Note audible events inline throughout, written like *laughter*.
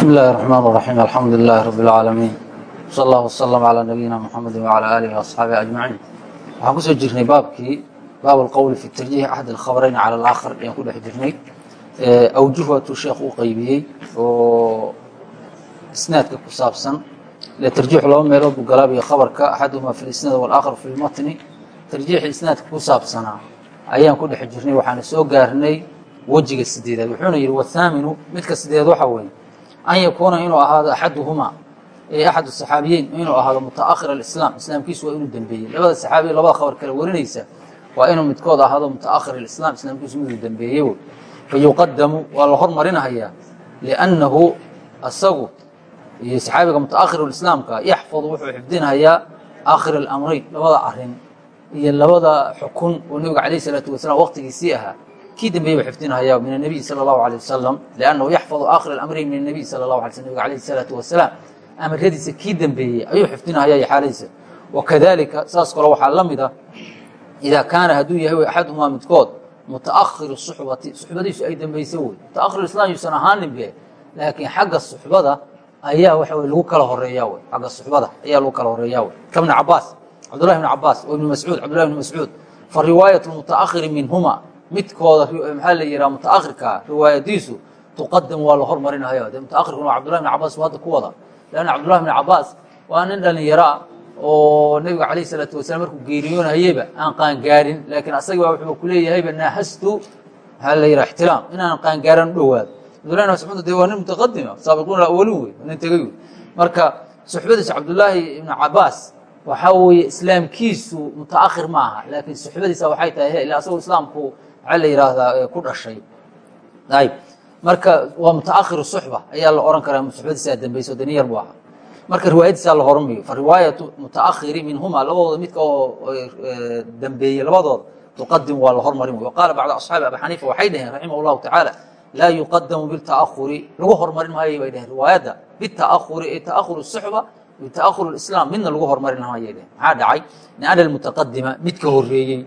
بسم الله الرحمن الرحيم الحمد لله رب العالمين وصلى الله وسلم على نبينا محمد وعلى آله وأصحابه أجمعين waxaan kusoo jirnay baabkii baab اlqowl fi tarjiix axad اlkhabarayn calى اlآkhar ayaan ku dhex jirnay awjuh waatuu sheekh u qeybiyey oo isnaadka ku saabsan ile tarjiixu laba meelood buu galaabiyo khabarka axaduhuma fi lisnaad wاlآkhar fi lmatni tarjiixi isnaadka ku saabsanaa ayaan ku dhex jirnay waxaana soo gaarnay wejiga sideedaad wuxuuna yidhi wthaaminu midka sideed waxa weeye an yakuuna inuu ahaado axaduhumaa axad saxaabiyeyn inuu ahaado mutaakhir alislaam islaamkiisu waa inuu dembeeyey labada saxaabiya labada khabar kale warinaysa waa inuu midkood ahaado mutaakhir alislaam islaamkiisu miduu dembeeyey fayuqadamu waa la hormarinahayaa liannahu asagu iyo saxaabiga mutaakhir islaamka yaxfadu wuxuu xifdinhayaa aakhir alamrayn labada arrin iyo labada xukun oo nebiga calayh isalaatu wasalaam waqtigiisii ahaa kii dambeeye ba xifdinhaya min الnabiy salى الlahu عalيه wasalam lannahu yaxfadu aakhir اlamrayn min الnabiy salى الlahu alay sl nabig alayh الsalaatu wasalaam amaradiisa kii dambeeyey ayuu xifdinahaya iyo xaaladiisa wakadalika saas kale waxaa la mida idaa kaana hadduu yahay axaduhumaa midkood mutaakhiru suxbati suxbadiisu ay dambayso wey mutaahir islam yuusan ahaanin be laakiin xagga suxbada ayaa waxa wey lagu kala horeeya wey xagga suxbada ayaa lagu kala horeeya wey ka bni cabaas cabdullahi bni cabaas o ibni mascuud cabdullahi bni mascuud fa riwaayat mutaakhiri minhuma midkooda maxaa la yihaha mutaakhirka riwaayadiisu tuqadam waa la hormarinaya de mutaakhirkuna waa cabdullahi bn cabaas hadda ku wada. Lanna cabdullahi bn cabaas waa nin dhalinyaraa oo nebiga calayh isalaatu wasalaam markuu geeriyoonayeyba aan qaangaarin laakiin asaga baa wuxuu kuleeyahayba naahastu maxaa la yihaha ixtilaam inaan qaangaaran u dhowaado cabdullahi bn mascuud de waa nin mutaqadima saabiquuna awalin wey nin tegay wey marka suxbadiisa cabdullaahi ibn cabaas waxaa weeye islaamkiisu mutaakhir ma aha laakiin suxbadiisa waxay tahay ila asagoo islaamku maxaa la yidhaahdaa ku dhashay. Ayb marka waa mutaakhiru suxba. Ayaa la ohan karaa suxbadiisaa dambayso dani yar bu ahaa marka riwaayadiisaa la hormayo fa riwaayatu mutaakhiri minhuma labadooda midka oo dambeeyey labadooda tuqadim waa la hormarin wey qaala bacdu asxaabi abi xaniifa waxay dhaheen raximah llahu tacaala laa yuqadamu biltaahuri lagu hormarin maayo bay dhaheen. Riwaayadda bitaahuri ee taahuru suxba bitaahur islaam midna lagu hormarin maayay dhaheen. Maxaa dhacay? Liana almutaqadima midka horeeyey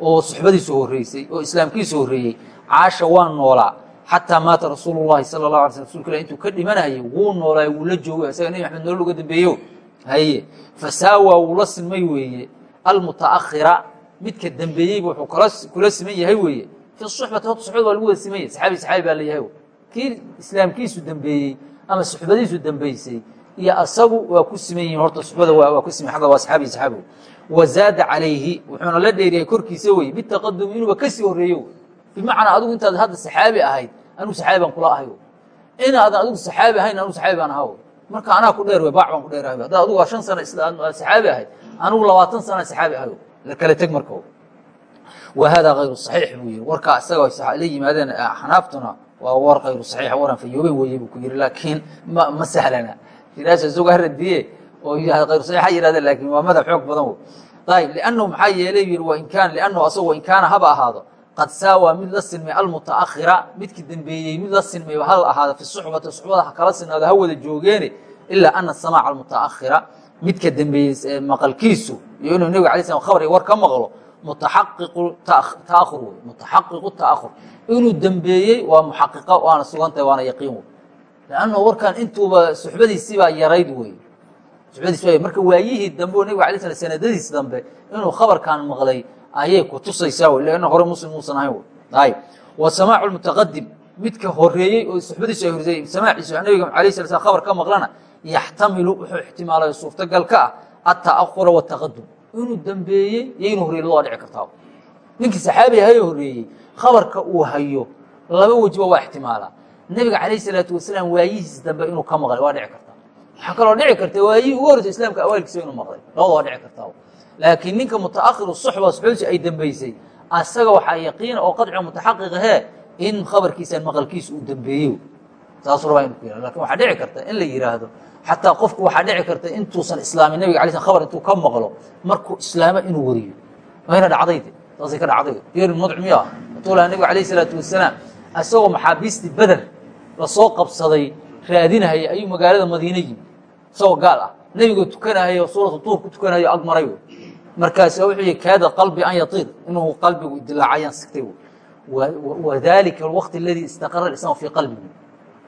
oo suxbadiisu horeysay oo islaamkiisu horeeyey caasha waa noolaa. Xataa maata rasuul lahi sala la ala sl rasulka intuu ka dhimanayay wuu noolaay wuu la joogay isaga nebi maxamed nolol uga dambeeyo. Haye fasaawaa wuu la sinmay weeye. Almutaakhira midka dambeeyeyba wuxuu kula siman yahay weeye. Fi suxbati horta suxbada waa lagu wada siman saxaabi saxaabi baa layahay kii islaamkiisu dambeeyey ama suxbadiisu dambeysay iyo asagu waa ku siman yihiin horta suxbada waa ku siman agga waa saxaabi saxaabi wazaada calayhi wuxuuna la dheeriyay korkiisa wey bitaqadumi inuuba ka sii horeeyo bimacnaa adigu intaad hadda saxaabi ahayd anugu saxaabi kula ahay inaadan adigu saxaabi ahayn anugu saxaabi baan ahaa marka anaa ku dheer wey baac baan ku dheerahay haddaad adigu shan sana saxaabi ahayd anugu labaatan sana saxaabi ahay la kala teg marka wa haadaa hayru saxiix buu yihi warkaa isagoo la yimaadeen xanaaftuna waa war hayru saxiix waran fayooben weeye buu ku yihi laakiin ma ma sahlana jiraasha isagoo haradiye oo hayru saxiix ha yidhahdeen laakiin waa madhab xoog badan wey ayib liannahu maxaa yeelay yidhi wain kaan liannahu asagu wain kaana haba ahaado qad saawaa mid la sinmay almutaakhira midkii dambeeyey mid la sinmay hal ahaada fi suxbati suxbada ha kala sinaado ha wada joogeene ilaa ana samaaca almutaakhira midka dambeeyey maqalkiisu iyo inuu nebiga alay slam khabar war ka maqlo mutaxaqiqu taahur wey mutaxaqiqu taahur inuu dambeeyey waa muxaqiqa waana sugantahay waana yaqiin wey lannahu warkan intuuba suxbadiisibaa yarayd wey suxbadiis marka waayihii dambe oo nebiga alay slam sanadadiis dambe inuu khabarkan maqlay ayay ku tusaysaa w lanna hore muslim muusan ahayn ayb wa samaacu mutaqadim midka horeeyey oo suxbadiisu ay horeeyey samaaciisu nabiga alayh sala slam khabar ka maqlana yaxtamilu wuxuu ixtimaalayo suurtagal ka ah ata'ahura wataqadum inuu dambeeyey iyo inuu horeyey labada dhici kartaa. Ninkii saxaabi ahayo horeeyey khabarka uu hayo laba wejiba waa ixtimaalaa nebiga calayh salaatu wasalaam waayihiis dambe inuu ka maqlay waa dhici kartaa waxaa kaloo dhici karta waayihii ugu horeysa islaamka awaalkiisa inuu maqlay. Labada waa dhici kartaa laakiin ninka mutaakhiru suxba suxbadiisu ay dambeysay asaga waxaa yaqiina oo qadci mutaxaqiqahee in khabarkiisan maqalkiisa uu dambeeyo. Saasuu rabaa inu ku yihah laakiin waxaa dhici karta in la yihaahdo xataa qofku waxaa dhici karta intuusan islaamin nabiga alay sl khabar intuu ka maqlo markuu islaamo inuu wariyo. Wayna dhacday de saasay ka dhacday. Geeri mudc miya atuu laha nabiga alayh isalaatu wasalaam isagoo maxaabiistii beder la soo qabsaday raadinahaya ayuu magaalada madiine yimi isagoo gaal ah. Nebigoo tukanahayo suuratu tuur ku tukanahayo ag maray markaas wuxuu yihi kaada qalbi an yatiir inuu qalbigu dilaacayaan sigtay wadalika alwaqti aladii istaqara islaam fii qalbihi.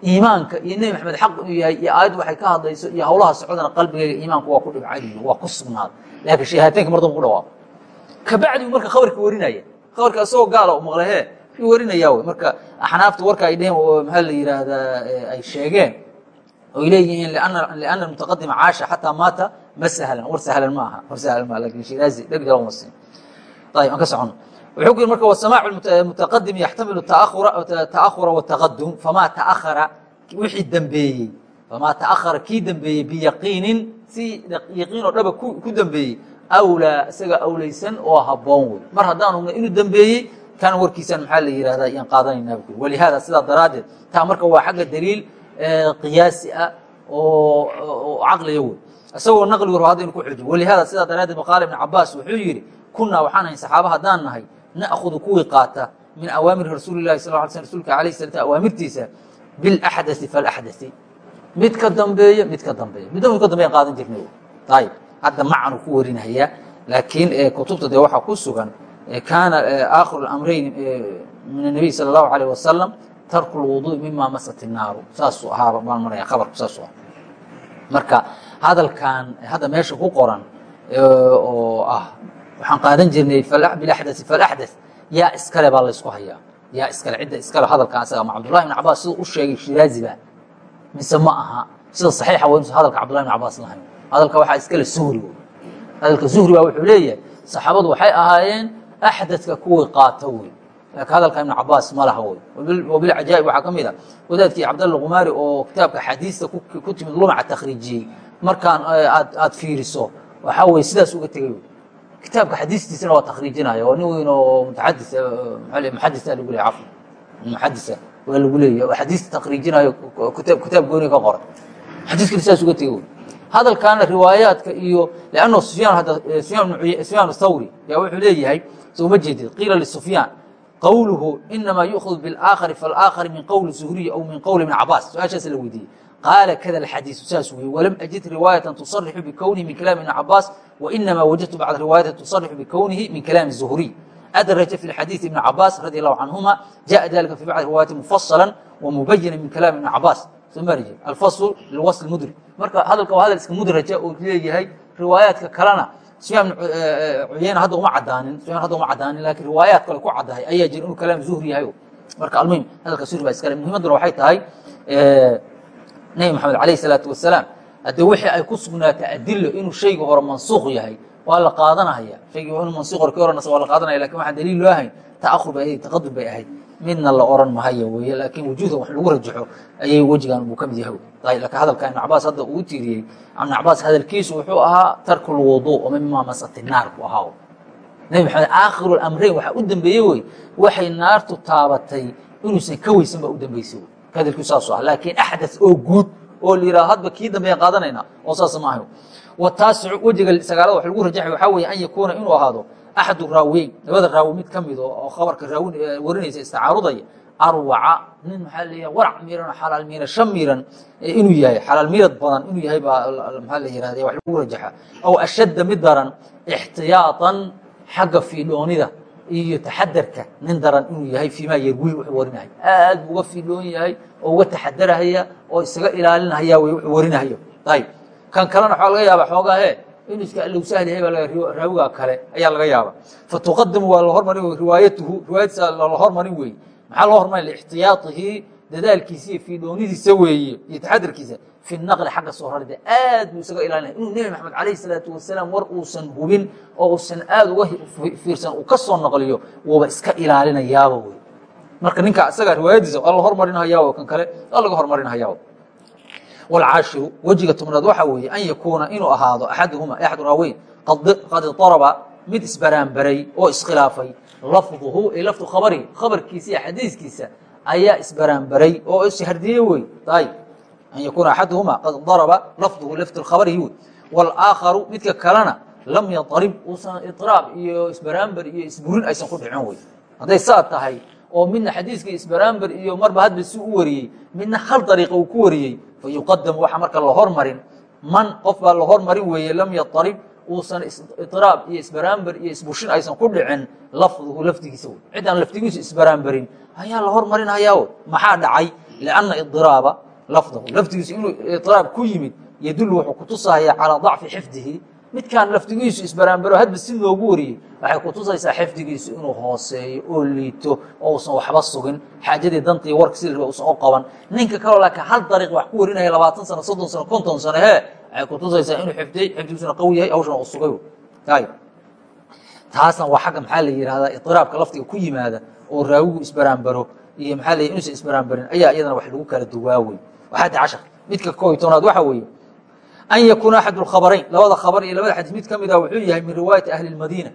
Iimaanka iyo nebi maxamed xaq inuu yahay iyo aayaddu waxay ka hadlayso iyo hawlaha socdana qalbigayga iimaanku waa ku dhibcadiyo waa ku sugnaaday laakiin shahaataynka mar damba ku dhawaaqo. Kabacdiu marka khabarka warinaya. Khabarka isagoo gaala u maqlay he yuu warinaya wey marka axnaafta warka ay dheheen maxaa la yidhaahdaa ay sheegeen oy leeyihiin liana mutaqadima caasha xataa maata ma sahlan war sahlan ma aha war sahlan maaha laakiin shiraazi dheg jala uma siin. Ayib aan ka socono. Wuxuu ku yiri marka wasamaacu mutaqadim yaxtamilu taahura wataqadum famaa taahara wixii dembeeyey famaa taahara kii dembeeyey biyaqiinin si yaqiin oo dhaba ku dembeeyey awlaa isaga awlaysan oo habboon wey. Mar haddaanuna inuu dembeeyey kan warkiisan maxaa la yihahdaa yaan qaadanayna bu walihaada sidaa daraaddeed taa marka waa xagga daliil qiyaasi ah oo caqliya wey isagoo naqligu raba hadaynu ku xujo walihaada sidaa daraaddeed maqaala ibn cabaas wuxuu yidhi kunaa waxaan ahayn saxaaba haddaan nahay na'khudu kuwii qaata min awaamiri rasuuli lahi sal ly sl rsulka alayh salata awaamirtiisa bilaxdai falaxdai mid ka dambeeya mid ka dambeeya midba mid ka dambeyan qaadan jirnay ayib hadda macanu ku warinaya laakiin kutubta dee waxaa ku sugan kaana aakhiru اamrayn min الnabiy salى الlahu alيه wasalam tarku lwuduui mimaa masat naaru saasuu ahaaba baan maraya abarku saasuu ah marka hadalkan hadda meesha ku qoran oo ah waxaan qaadan jirnay ah, biaxdai falaxda yaa iskale baa laysku hayaa. Yaa iskale cidda iskale hadalkan isaga ma cabdullahi ibn cabaas siduu u sheegay shiraaziba mise ma aha sida saxiixa waa inuusan hadalka cabdullahi ibn cabaas lahayn. Hadalka waxaa iskale suhri wey hadalka suhri baa wuxuu leeyahay saxaabadu waxay ahaayeen axdadka kuwii qaata wey laakiin hadalka ibnu cabaas ma laha wey wabilcajaa'ib waxaa ka mid a wadaadkii cabdalla qumaari oo kitaabka xadiista ku timid lumaca takhriijiyey markaan aad aad fiiriso waxaa weye sidaas uga tegey kitaabka xadiistiisana waa takhriijinaya waa nin weyn oo mutaxadis muxadisa lagu leeyahy cafwan muxadisa waa lagu leeyahy oo xadiista takhriijinayo kitaab kitaab gooni ka qoran xadiiskana sidaas uga tegey hadalkaana riwaayaadka iyo lanno sufyaan hadda sufyaan thawri yaa wuxuu leeyahay soo ma jeedid qiila lisufyaan qowluhu inamaa yu'khadu biاlaakhari faalaakari min qowli zuhriy aw min qowli ibn cabaas su-aashaas la weydiiyey qaala kada alxadiisu saas weye walam ajid riwaayatan tusarixu bikownihi min kalaami ibn cabaas wainamaa wajadtu bacda riwaayati tusarixu bikownihi min kalaami zuhriy adraja fi xadiiثi ibn cabaas radi allahu canhuma jaءa dalika fi bacdi riwaayati mufasala wamubayina min kalaami ibn cabaas somarije alfasl lilwasl mudrig marka hadalka waa hadal iska mudraja oo leeyahay riwaayaadka kalena sufyaan cuyeyna hadda uma cadaanin sufyaan hadda uma cadaanin laakiin riwaayaat kale ku caddahay. Ayaa jira inuu kalaam zuhri yahay marka almuhim hadalka zuhri baa iskale. Muhimadduna waxay tahay nebi maxamed alayh isalaatu wasalaam haddee wixii ay ku sugnaata adilo inuu shayga hore mansuuq yahay waa la qaadanaya. Shaygii inuu mansuuq hore ka oranaysa waa la qaadanaya laakiin waxaan daliil loo ahayn ta'ahur bay ahayd taqadum bay ahayd midna la oran mahayo wey laakiin wujuuda wax lagu rajaxo ayay wejigan uu ka mid yahay. Lakin hadalka ibn cabaas hadda uu tiiriyey ibn cabaas hadalkiisu wuxuu ahaa tarku lwudu oo mima masati naar buu ahaa nebi maxamed aakhiru amreyn waxaa u dambeeyey wey waxay naartu taabatay inuusan ka weysan baa u dambeysay hadalkiisu saasu ah laakiin axdas oo guud oo la yidhaha hadba kii dambeeyaan qaadanayna oo saas ma ahayo wataasicu wejiga sagaalada wax lagu rajaxay waxaa weeye an yakuuna inuu ahaado axadu raawiyeyn labada raawi mid ka mid oo khabarka raawin warinaysa istacaarudaya arwaca nin maxaa leeyahay warac miiran xalaal miirasho miiran inuu yahay xalaal miirad badan inuu yahay baa maxaa la yihahda wax lagu rajaxa aw ashadda mid daran ixtiyaatan xagga fiidhoonida iyo taxadarka nin daran inuu yahay fiimaa yarwi wuxuu warinahay aad buu uga fiidhoon yahay oo uga taxadarahaya oo isaga ilaalinahaya wey wuxuu warinahayo ayib kan kalena waxaa laga yaaba xoogaa he inuu iska baa raawiga kale ayaa laga yaaba fatuqadamu waa la hormarin riwaayatuhu riwaayadiisa la hormarin weeye. Maxaa loo hormarin liixtiyaaihi dadaalkiisa iyo fiidhoonidiisa weeye iyo taxadarkiisa. Fi naqli xagga soo rarida. Aad buu isaga ilaalinaya inuu nebi maxamed calayh salaatu wasalaam war uusan hubin oo uusan aad uga fiirsan uu ka soo naqliyo wuuba iska ilaalinayaaba wey marka ninka isaga riwaayadiisa waa la hormarinhayaa kan kale waa laga hormarinhayaa wاlcaashiru wejiga tobnaad waxaa weeye an yakuuna inuu ahaado axaduhuma axad raaweyn qad iطaraba mid isbaraanbaray oo iskhilaafay lafduhu ay lafdu khabari khabarkiisa iyo xadiiskiisa ayaa isbaraanbaray oo ishardiyey wey ayb an yakuuna axaduhuma qad daraba lafduhu lafdu khabarihi wey wاlaakharu midka kalena lam yaطarib uusan iطraab iyo isbaraanbar iyo isburin aysan ku dhicin wey hadday saa tahay oo midna xadiiska isbaraanbar iyo marba hadba si u wariyey midna hal dariiqa uu ku wariyey fayuqadamu waxa marka la hormarin man qof baa la hormarin weeye lam yaطarib uusan iطraab iyo isbaraanbar iyo isbushin aysan ku dhicin lafduhu lafdigiisa wey cid aan lafdigiisu isbaraanbarin ayaa la hormarinhayaa maxaa dhacay? Lianna idiraaba lafdahu lafdigiisu inuu idiraab ku yimid yadullu wuxuu kutusaya calaa dacfi xifdihi midkaan lafdigiisu isbaraanbaro hadba si loogu wariyey waxay kutusaysaa xifdigiisu inuu hooseeyo oo liito oo usan waxba sugin xaajadii dantii warka si la usan u qaban. Ninka kaloo laakiin hal dariiq wax ku warinaya labaatan sano soddon sano konton sano hee waxay kutusaysaa inuu xifdiyey xifdigiisuna qawi yahay hawshana uu sugay ayib taasna waa xagga maxaa la yihahdaa iطiraabka lafdiga ku yimaada oo raawigu isbaraanbaro iyo maxaa la inuusan isbaraanbarin ayaa iyadana wax lagu kala duwaawey waxaadi cashar midka koo iyo tobnaad waxa weeye an yakuuna axad اkhabarayn labada khabar iyo labada xadiis mid ka mid ah wuxuu yahay min riwaayati ahli madiina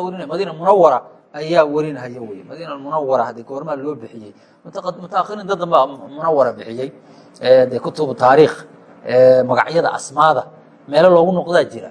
warinaya madiina munawara ayaa warinhaya wey madiina munawara haddii goormaa loo bixiyey mutaakhirin dad danba munawara bixiyey de kutubu taariikh magacyada asmaada meelo loogu noqdaa jira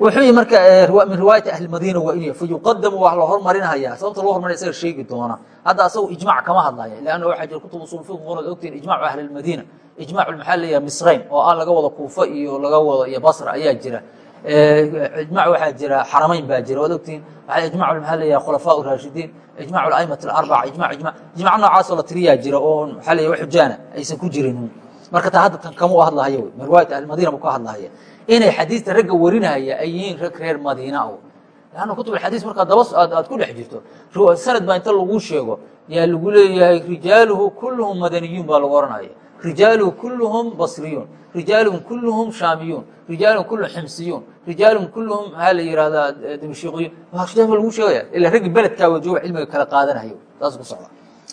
wuxuu marka min riwaayati ahli madiina waa inuu fayuqadamu waa la hormarinhayaa sababta loo hormarinaya isaga sheegi doona. Hadda asagu ijmac kama hadlaya leanna waxaa jira kutub usul fiq qonood ogtiin ijmacu ahli lmadiina ijmac maxaa leeyahay misrayn oo ah laga wado kuufa iyo laga wado iyo basra ayaa jira. Ijmac waxaa jira xaramayn baa jira waad ogtiin. Ijmac maxaa leeyahay khulafaa raashidiin ijmac aimat alarbaca ijmac ijmac ijmac noocaasoo la tiriyaa jira oo maxaa leeyahay xujaana aysan ku jirin marka taa hadda tan kama u hadlahayo wey min riwaayati ahli madiina buu ka hadlahaya inay xadiista ragga warinaya ay yihiin rag reer madiina o lanna kutub alxadiis markaa daba aad ku dhex jirto. Sanad baa inta lagu sheego. Yaa lagu leeyahay rijaaluhu kulluhum madaniyuun baa lagu ohanaya rijaaluhu kulluhum basriyuun. Rijaaluhum kulluhum shaamiyuun. Rijaaluhum kulluhum ximsiyuun. Rijaaluhum kulluhum maxaa la yihahdaa dimashqiyuun waa lagu sheegaya. Ila raggi beledkaa wajooga cilmiga kala qaadanayo saas ku socda.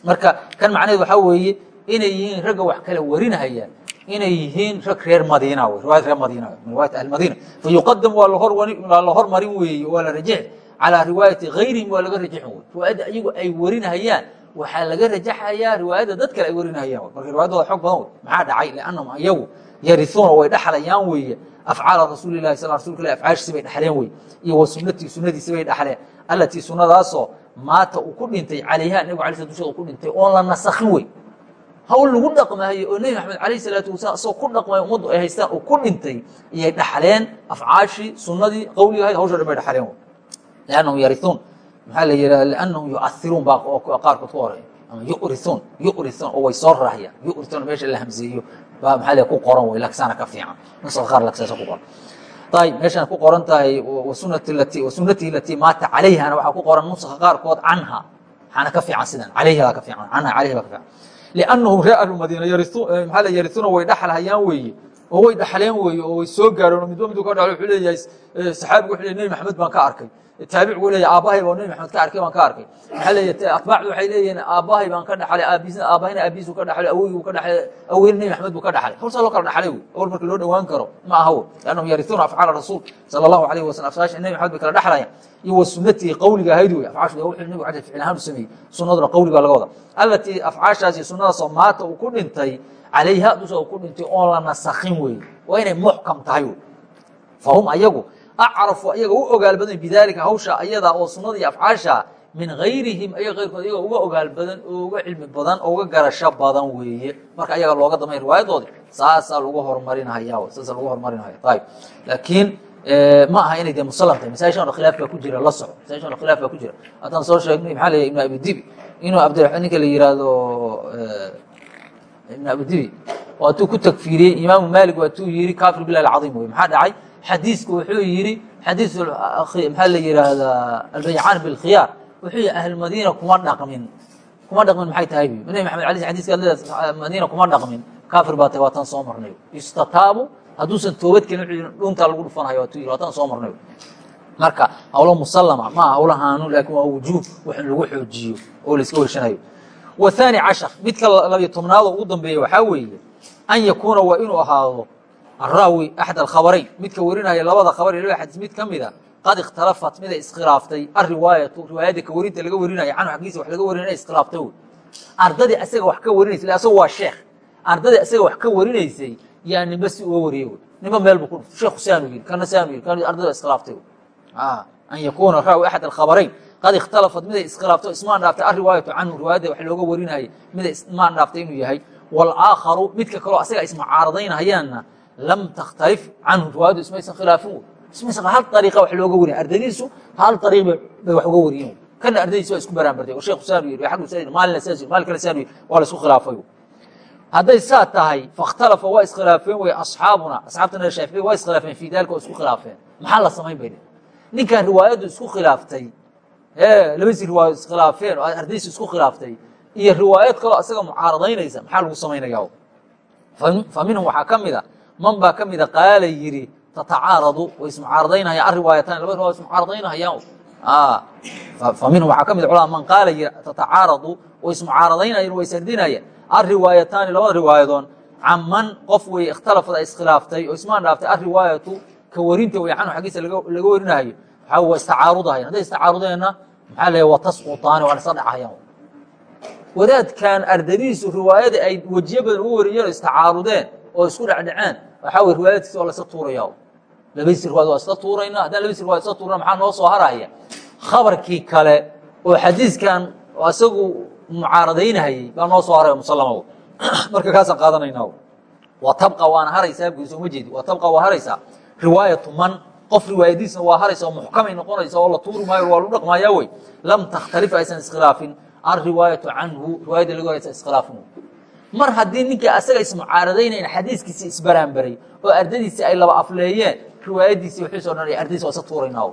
Marka kan macnaheed waxaa weeye inay yihiin ragga wax kala warinahaya inay yihiin rag reer madiina w riwayat reer madiina riwayat ahli madiina. Fayuqadam waa waa la hormarin weeye waa la rajix calaa riwaayati gayrihim waa laga rajixin wey riwaayadda iyagu ay warinahayaan waxaa laga rajaxayaa riwaayadda dad kale ay warinahayaan marka riwayaddooda xoog badan wey maxaa dhacay? Liannahum iyagu yarisuuna way dhexlayaan weeye. Afcaala rasuuli lahi sal rasulka ilah afcaashiisi bay dhexleen wey iyo wa sunatii sunadiisi bay dhexleen allatii sunadaasoo maata uu ku dhintay calayha nabigu alay sla dushada uu ku dhintay oon la nasakhin wey hawl lagu dhaqmahayo oo nebi maxamed alayh salaatu wasalaam isagoo ku dhaqmayo ummaddu ay haystaan uu ku dhintay iyay dhaxleen afcaashii sunadii qawliga ahayd hawsha dhan bay dhaxleen liannahum yarisuun maxaa la yidhaha liannahum yu'ahiruun baa qaarkood ku horreeya ama yurisuun yurisuun oo way soo raahayaan. Yurisuun meesha la hamseeyo baa maxaa la ku qoran wey laksana ka fiican. Nuska qaar laksaasa ku qoran. Ayib meeshaan ku qoran tahay wasunati latii maata calayhana waxaa ku qoran nuska qaarkood canha. Waxaana ka fiican sidan calayhi baa ka fiican canha calayhi baa ka fiican liannahum ree ahlumadiina maaa yarisuuna way dhexalhayaan weeye oo way dhexleen weeye oo way soo gaareen midba miduu ka dhalo wuxuu leeyahay saxaabigu wuxuu le nebi maxamed baan ka arkay taabicuu leeya aabbahay baa nabi maxamed ka arkay baan ka arkay. Maxaa leey atbaacdu waxay leeyihiin aabbahay baan ka dhaxlay aabiisna aabahayna aabiisuu ka dhaxlay awowgiibuu ka dhaxlay awoweyna nabi maxamed buu ka dhaxlay. Hawsaa loo kala dhaxlay wey awal marka loo dhowaan karo ma aha wey liannahum yarituuna afcaala rasuul sala allahu alayhi wasalam afsaasha nabi maxamed bay kala dhaxlayaan. Iyo wa sunnatihi qawliga ahayd wey afcaashu wuxuu nabigu cajal ficil ahaan u sameeyey. Sunnaduna qawli baa laga wada allatii afcaashaas iyo sunnadaasoo maata uu ku dhintay calayha dusa uu ku dhintay oon la nasakhin wey waa inay muxkam tahay wey fahum ayagu acrafu ayaga u ogaal badan bidaalika hawsha ayada oo sunada iyo afcaasha min gayrihim ayaga keyrkood ayaga uga ogaal badan oo uga cilmi badan oo uga garasho badan weeye marka ayaga looga damay riwaayadoodi saasaa lagu horumarinhaya saasaa lagu horumarinhaya ayib laakiin ma aha inay de musalam tahay masaishan o khilaaf baa ku jira la soco masaishan o khilaaf baa ku jira haddaan soo sheegnay maxaa leeyahy ibn abidibi inuu abdiramaan ninka la yihahdo ibn abidibi waatuu ku tagfiiriyey imaamu maalik waatuu yihi kafir bilah alcaiim wey maxaa dhacay xadiisku wuxuu yihi xadiis maxaa la yihahdaa albaycaan bilkhiyaar wuxuu yihi ahlmadiina kuma dhaqmin. Kuma dhaqmin maxay tahay bu nabi maxamed ala xadiska madiina kuma dhaqmin. Kafir baa tahay waatan soo marnay. Istataabu hadduusan toobad kelin dhuntaa lagu dhufanhayo waatu yiri waatan soo marnay. Marka hawlo musalama ma aha hawla haanu laakin waa wujuub wax in lagu xoojiyo oo la iska weshanayo wathani cashar midka labiyo tobnaado ugu dambeeya waxaa weeye an yakuuna waa inuu ahaado araawi axad alkhabarayn midka warinaya labada khabar iyo laba xadiis mid ka mida qad ikhtalafat mida iskhilaaftay ariwaayatu riwaayadda ka warinta laga warinaya canhu xaggiisa wax laga warinaya iskhilaaftay wey ardadii asaga wax ka warinaysa asagu waa sheekh ardadii asaga wax ka warinaysay yaa nimbe si uga wariyey wey ninba meel buu ku dhuftay sheekhu saanu yiri kana saanu yiri kana ardayda iskhilaaftay an yakuuna raawi axad alkhabarayn qad ikhtalafat miday iskhilaafto ismaan dhaaftay alriwaayatu canhu riwaayadda wax looga warinayay miday ismaan dhaaftay inuu yahay walaakharu midka kaloo asaga ismucaaradaynhayaanna lam takhtalif canhu riwaayaddu ismaysan khilaafin ismaysan hal ariiqa wax looga warin ardaydiisu hal ariiq bay wax uga wariyeen kana ardaydiisa waa isku baraanbartay oo sheekhu saanu yiri xaggu saa maalina saas yiri maal kale saanu yiri waa la isku khilaafay hadday saa tahay fakhtalafa waa iskhilaafeen wey asxaabuna asxaabtana shaafici waa iskhilaafeen fii dalika waa isku khilaafeen maxaa la samayn bay ninkan riwaayaddu isku khilaaftay labadii riwaayad iskhilaafeen oo ardaysi isku khilaaftay iyo riwaayad kaloo asaga mucaaradaynaysa maxaa lagu samaynaya fa minhum waxaa ka mida man baa ka mida qaala yiri tatacaaradu way ismucaaradaynahayaan ariwaayatan laba riwayad ismucaaradaynahayaan fa minhum waxaa ka mida culama man qaala yiri tatacaaradu way ismucaaradaynayaan way sardinayaan. Ariwaayataani labada riwaayadoon caman qof wey ikhtalafad ay iskhilaaftay oo ismaan dhaaftay ariwaayatu ka warinta wey canhu xaggiisa laga warinahayo waxaa waa istacaarudahayan. Hadday istacaarudeenna maxaa leeya waa tasqutaani waa isla dhacayaan wadaadkan ardadiisu riwaayada ay wejiyo badan ugu wariyeen oo istacaarudeen oo isku dhecdheceen waxaa wey riwaayadkiisa waa lasla tuuraya labadiisi riwaayad waa isla tuurayna haddaan labadiisi riwayad isla tuurana maxaa noo soo haraya? Khabarkii kale oo xadiiskan isagu mucaaradaynahayey baa noo soo haray musalama *clears throat* marka kaasaan qaadanayna wa tabqa waana haraysaa bui sooma jeedi. Wa tabqa waa haraysaa riwaayatu man qof riwaayadiisna waa haraysa oo muxkamay noqonaysa oo la tuuri maayo waa lagu dhaqmayaa wey lam takhtalif aysan iskhilaafin. Alriwaayatu canhu riwaayadda lagu haysa iskhilaafin mar haddii ninkii asaga ismucaaradaynayn xadiiskiisi isbaraanbaray oo ardadiisii ay laba afleeyeen riwaayadiisii wixiisoo dhan ardadiisi waa isa tuuraynaa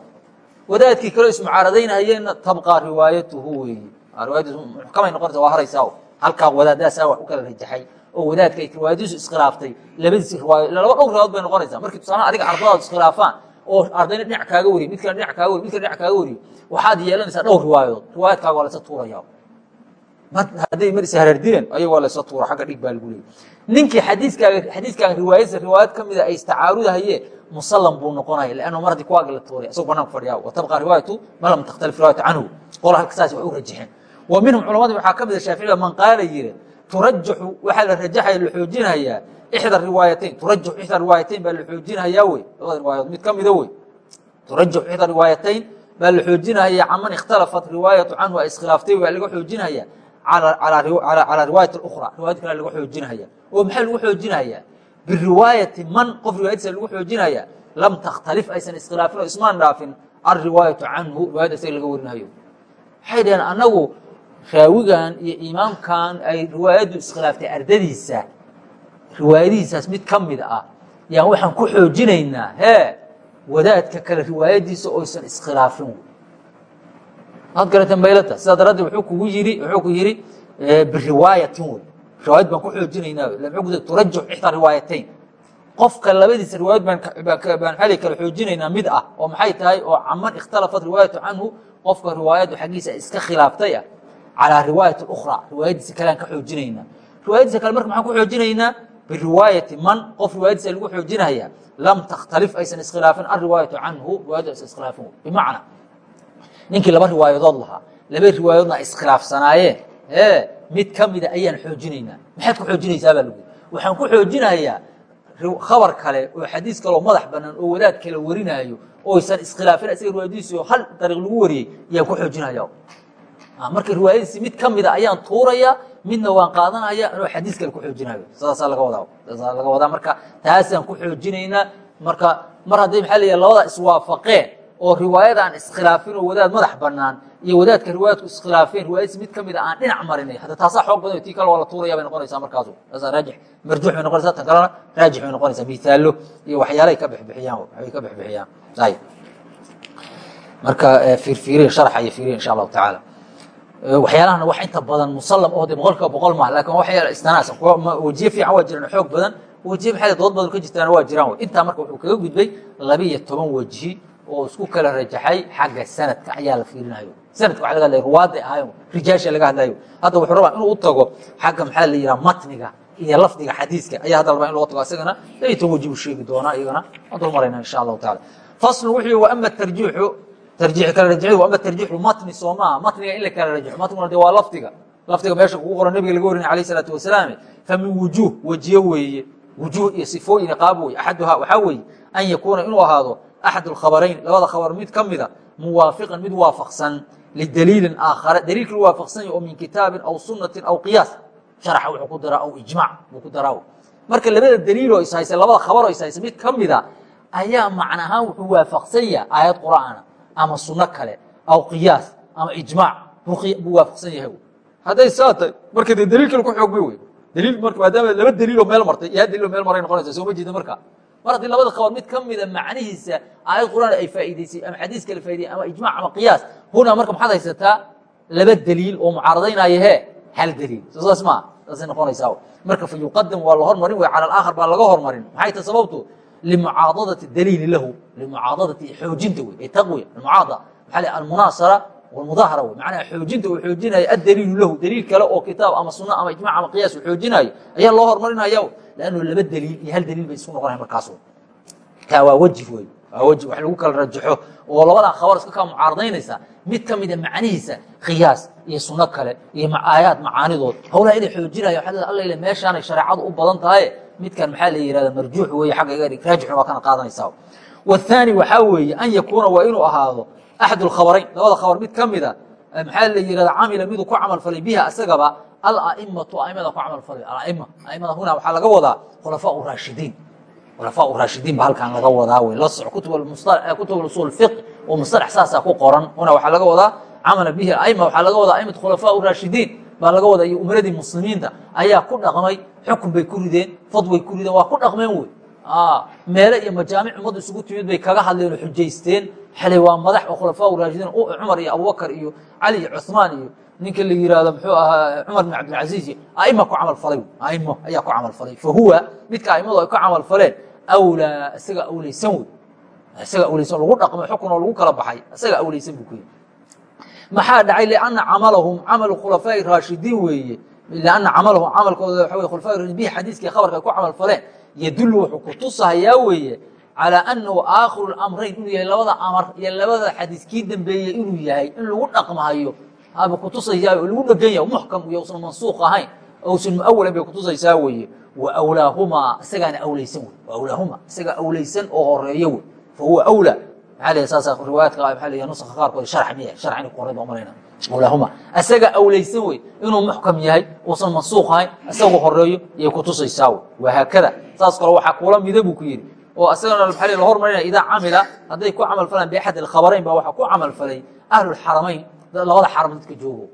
wadaadkii kaleo ismucaaradaynahayeenna tabqa riwaayatuhu weeye riwaayadiisu muxkamay noqonaysa waa haraysaa halkaa wadaadaasaa wax u kala rajaxay oo wadaadka ay riwaayadiisu iskhilaaftay. Labadiisi riwaayo laba dhowr riwaayad bay noqonaysaa. Markii tusaalaha adiga ardadaadu iskhilaafaan oo ardayna dhinac kaaga wariy mid kale dhinac kaaga wariy mid kale dhinac kaaga wariyo waxaad yeelanaysaa dhowr riwaayadood riwaayadkaaga waa laysa tuuraya hadday marisa haraardileen ayaga waa laysa tuura xagga dhig baa lagu leeyay. Ninkii riwaayadiisa riwaayad ka mida ay istacaarudahayeen musallam buu noqonaya lanno mar haddii kuwaaga la tuuray asagoo bananka fadhiyaa wa tabqa riwaayatu ma lam takhtalif riwaayatu canhu. Qola halka saas wax u rajaxeen. Wa minhum culamada waxaa ka mida shaaficiga man qaala yiri turajaxu waxaa la rajaxaya la xoojinayaa ixda riwaayatayn turajaxu ixda riwaayatayn baa la xoojinayaa wey. Labada riwaayadood mid ka mida wey. Turajaxu ixda riwaayatayn baa la xoojinaya caman ikhtalafat riwaayatu canhu ay iskhilaaftay waa laga xoojinaya calaa riwaayat اkhra riwayad kale lagu xoojinaya oo maxaa lagu xoojinayaa biriwaayati man qof riwaayadiisa lagu xoojinaya lam takhtalif aysan iskhilaafin oo ismaan dhaafin alriwaayatu canhu riwayad isaga laga warinayo waxay dhaheen annagu raawigan iyo imaamkan ay riwaayaddu iskhilaaftay ardadiisa riwaayadihiisaas mid ka mid ah yaan waxaan ku xoojinaynaa hee wadaadka kale riwaayadiisa oysan iskhilaafin maad garateen baylata sidaa daraaddeed wuxuu kugu yiri wuxuu ku yidhi biriwaayatin wey riwaayad baan ku xoojinaynaa. Turajux ixda riwaayatayn. Qofka labadiisa riwaayad baan xali kala xoojinaynaa mid ah oo maxay tahay oo caman ikhtalafat riwaayatu canhu qofka riwaayaddu xaggiisa iska khilaaftay ah calaa riwaayat اkhra riwaayadiisa kale aan ka xoojinaynaa. Riwaayadiisa kale marka maxaan ku xoojinaynaa biriwaayati man qof riwaayadiisa lagu xoojinaya lam takhtalif aysan iskhilaafin alriwaayatu canhu riwaayaddu aysan iskhilaafin bimacna ninkii laba riwaayadood lahaa. Laba riwaayadoodna ay iskhilaafsanaayeen. Ee mid ka mida ayaan xoojinaynaa maxaad ku xoojinaysaa baa lagu waxaan ku xoojinayaa khabar kale oo xadiis kaleoo madax banaan oo wadaad kale warinaayo oysan iskhilaafin isaga riwaayadiisi hal dariiq lagu wariyey ayaan ku xoojinaya. Marka riwaayadiisi mid ka mida ayaan tuuraya midna waan qaadanaya anoo xadiis kale ku xoojinayo sidaasaa laga wadaa. Saasaa laga wadaa. Marka taasaan ku xoojinaynaa marka mar hadday maxaa leeyahay labada iswaafaqeen oo riwaayada aan iskhilaafin oo wadaad madax banaan iyo wadaadka riwaayadku iskhilaafeen riwaayadiis mid ka mida aan dhinac marinay. Hadda taasaa xoog badan tii kale waa la tuuraya bay noqonaysaa markaasu. Taasaa raajix. Marjuux bay noqonaysaa tan kalena raajix bay noqonaysaa. Mihaalo iyo waxyaalay ka bixbixiyaan waxbay ka bixbixiyaan. Ayib marka fiirfiiriya sharxa iyo fiiriya insha allahu tacaala. Waxyaalahana wax inta badan musallam oo de boqolkiiba boqol maaha laakiin waxyaala istanaasa wajiye fiican waa jiraan xoog badan wajiye maxay dood badan ka jirtaan waa jiraan. Intaa marka wuxuu kaga gudbay labiiyo toban wajihi oo isku kala rajaxay xagga sanadka ayaa la fiirinayo. Sanadka waa laga hadlaya ruwaadday ahayo rijaasha laga hadlayo. Hadda wuxuu rabaa inuu u tago xagga maxaa la yidhaha matniga iyo lafdiga xadiiska. Ayaa hadda rabaa in loo tago isagana toban waji buu sheegi doonaa iyagana waan dul marayna insha allahu taala faslu wuxuu wa ama tarjiixu tarjiix kala rajcidu ama tarjiixu matni soo maaha matniga in la kala rajaxo matniguna de waa lafdiga. Lafdiga meesha kugu qoran nabiga laga warinay alayh isalaatu wasalaam fa min wujuuh wejiye weeye. Wujuuh iyo sifooyin qaab wey axaduhaa waxaa weeye an yakuuna inuu ahaado axad alkhabarayn labada khabar mid ka mida muwaafiqan mid waafaqsan lidaliilin aakhare daliilkii waafaqsan yahy oo min kitaabin aw sunnatin aw qiyaas sharaxa wuxuu ku daraa aw ijmaac buu ku daraa marka labada daliiloo ishaysa labada khabaroo ishaysa mid ka mida ayaa macna ahaan wuxuu waafaqsan yahay aayad qur'aana ama sunno kale aw qiyaas ama ijmaac buu waafaqsan yahay hadday saa tahay marka dee daliilkale ku xoogmay wey daliil marka maadaama laba daliiloo meel martay iyo hal daliiloo meel maray noqonaysa soo ma jeeda marka mar haddii labada khabar mid ka mida macnihiisa aayad qur'aan ay faa'iidaysay ama xadiis kale faaidayay ama ijmac ama qiyaas hunaa marka maxaad haysataa laba daliil oo mucaaradaynaya he hal daliil. Soo saas maa saasay noqonaysaa. Marka fa yuqadam waa la hormarin wey cala alaakhar baa laga hormarin. Maxay tahay sababtu? Limucaadadati daliili lahu limucaadadati xoojinta wey ee taqwiya almucaada maxaa almunaasara walmudaahara wey macnaha xoojinta uu xoojinayo addaliilu lahu daliil kale oo kitaab ama sunna ama ijmac ama qiyaas uu xoojinayo ayaa loo hormarinaya lannu laba daliil iyo hal daliil bay isku noqonayan markaas kaa waa wejih wey waa wejih wax lagu kala rajaxo oo labadaa khabar iska kaa mucaaradaynaysa mid ka mida macnihiisa khiyaas iyo sunno kale iyo aayaad macaanidood. Howlaha inay xoojinayo alla meeshaanay shareecadu u badan tahaye midkan maxaa la yihahda marjuux weeye xagga raajixna waa kana qaadanaysaa wathani waxaa weeye an yakuuna waa inuu ahaado axad alkhabarayn labada khabar mid ka mida maxaa la yihahda camila miduu ku camal falay biha isagaba ala'imatu aimada ku camal falay alaima aimada huna waxaa laga wadaa khulafaa raashidiin khulafaa raashidiin ba halkan laga wadaa wey la soc kutub usul fiq oo musalax saasaa ku qoran huna waxaa laga wadaa camala bihi aima waxaa laga wadaa aimat khulafaa raashidiin baa laga wadaa iyo umaradii muslimiinta ayaa ku dhaqmay xukun bay ku rideen fadway ku rideen waa ku dhaqmeen wey meele iyo majaamic ummadda isugu timid bay kaga hadleen oo xujaysteen xalay waa madax oo khulafaa raashidiin cumar iyo abubakar iyo cali iyo cuثmaan iyo ninka la yihahdo muxuu ahaa cumar bin cabdilcaziiz iyo aima ku camal falay. Aimo ayaa ku camal falay. Fa huwa midka aimadu ay ku camal faleen awlaa isaga awleysan wey. Isaga awleysan lagu dhaqmo xukun lagu kala baxay isaga awleysan buu ku yidhi maxaa dhacay? Lianna camalahum camalu khulafaa'i raashidiin weeye. Lianna camalahum camalkooda waxa wey khulafaa raashidiin bihi xadiiskii khabarka ay ku camal faleen yadullu wuxuu ku tusahayaa weeye calaa annahu aakhiru lamrayn inuu yahay labada amar iyo labada xadiis kii dambeeyey inuu yahay in lagu dhaqmahayo aba kutusaysaa oo lagu dhegan yahay muxkam iyo usan mansuuq ahayn ousan muawalan bay kutusaysaa weeye. Wa awlaahumaa isagaana awleysan wey wa awlaahuma isaga awleysan oo horeeyo wey fa huwa awlaa. Maxaa saasa riwaayaadka maxaa la nuska qaarkood sharx miya. Sharx inay qoran baa umalayna awlaahuma. Isaga awleysan wey inuu muxkam yahay uusan mansuuq ahayn isagu horeeyo yay kutusaysaa wey wahaakada saas kale waxaa kuula mida buu ku yidhi oo isagana maxaa la hormarinaya idaa camila hadday ku camal falaan biaxad alkhabarayn baa waxaa ku camal falay ahlulxaramayn labada xaram dadka joogo.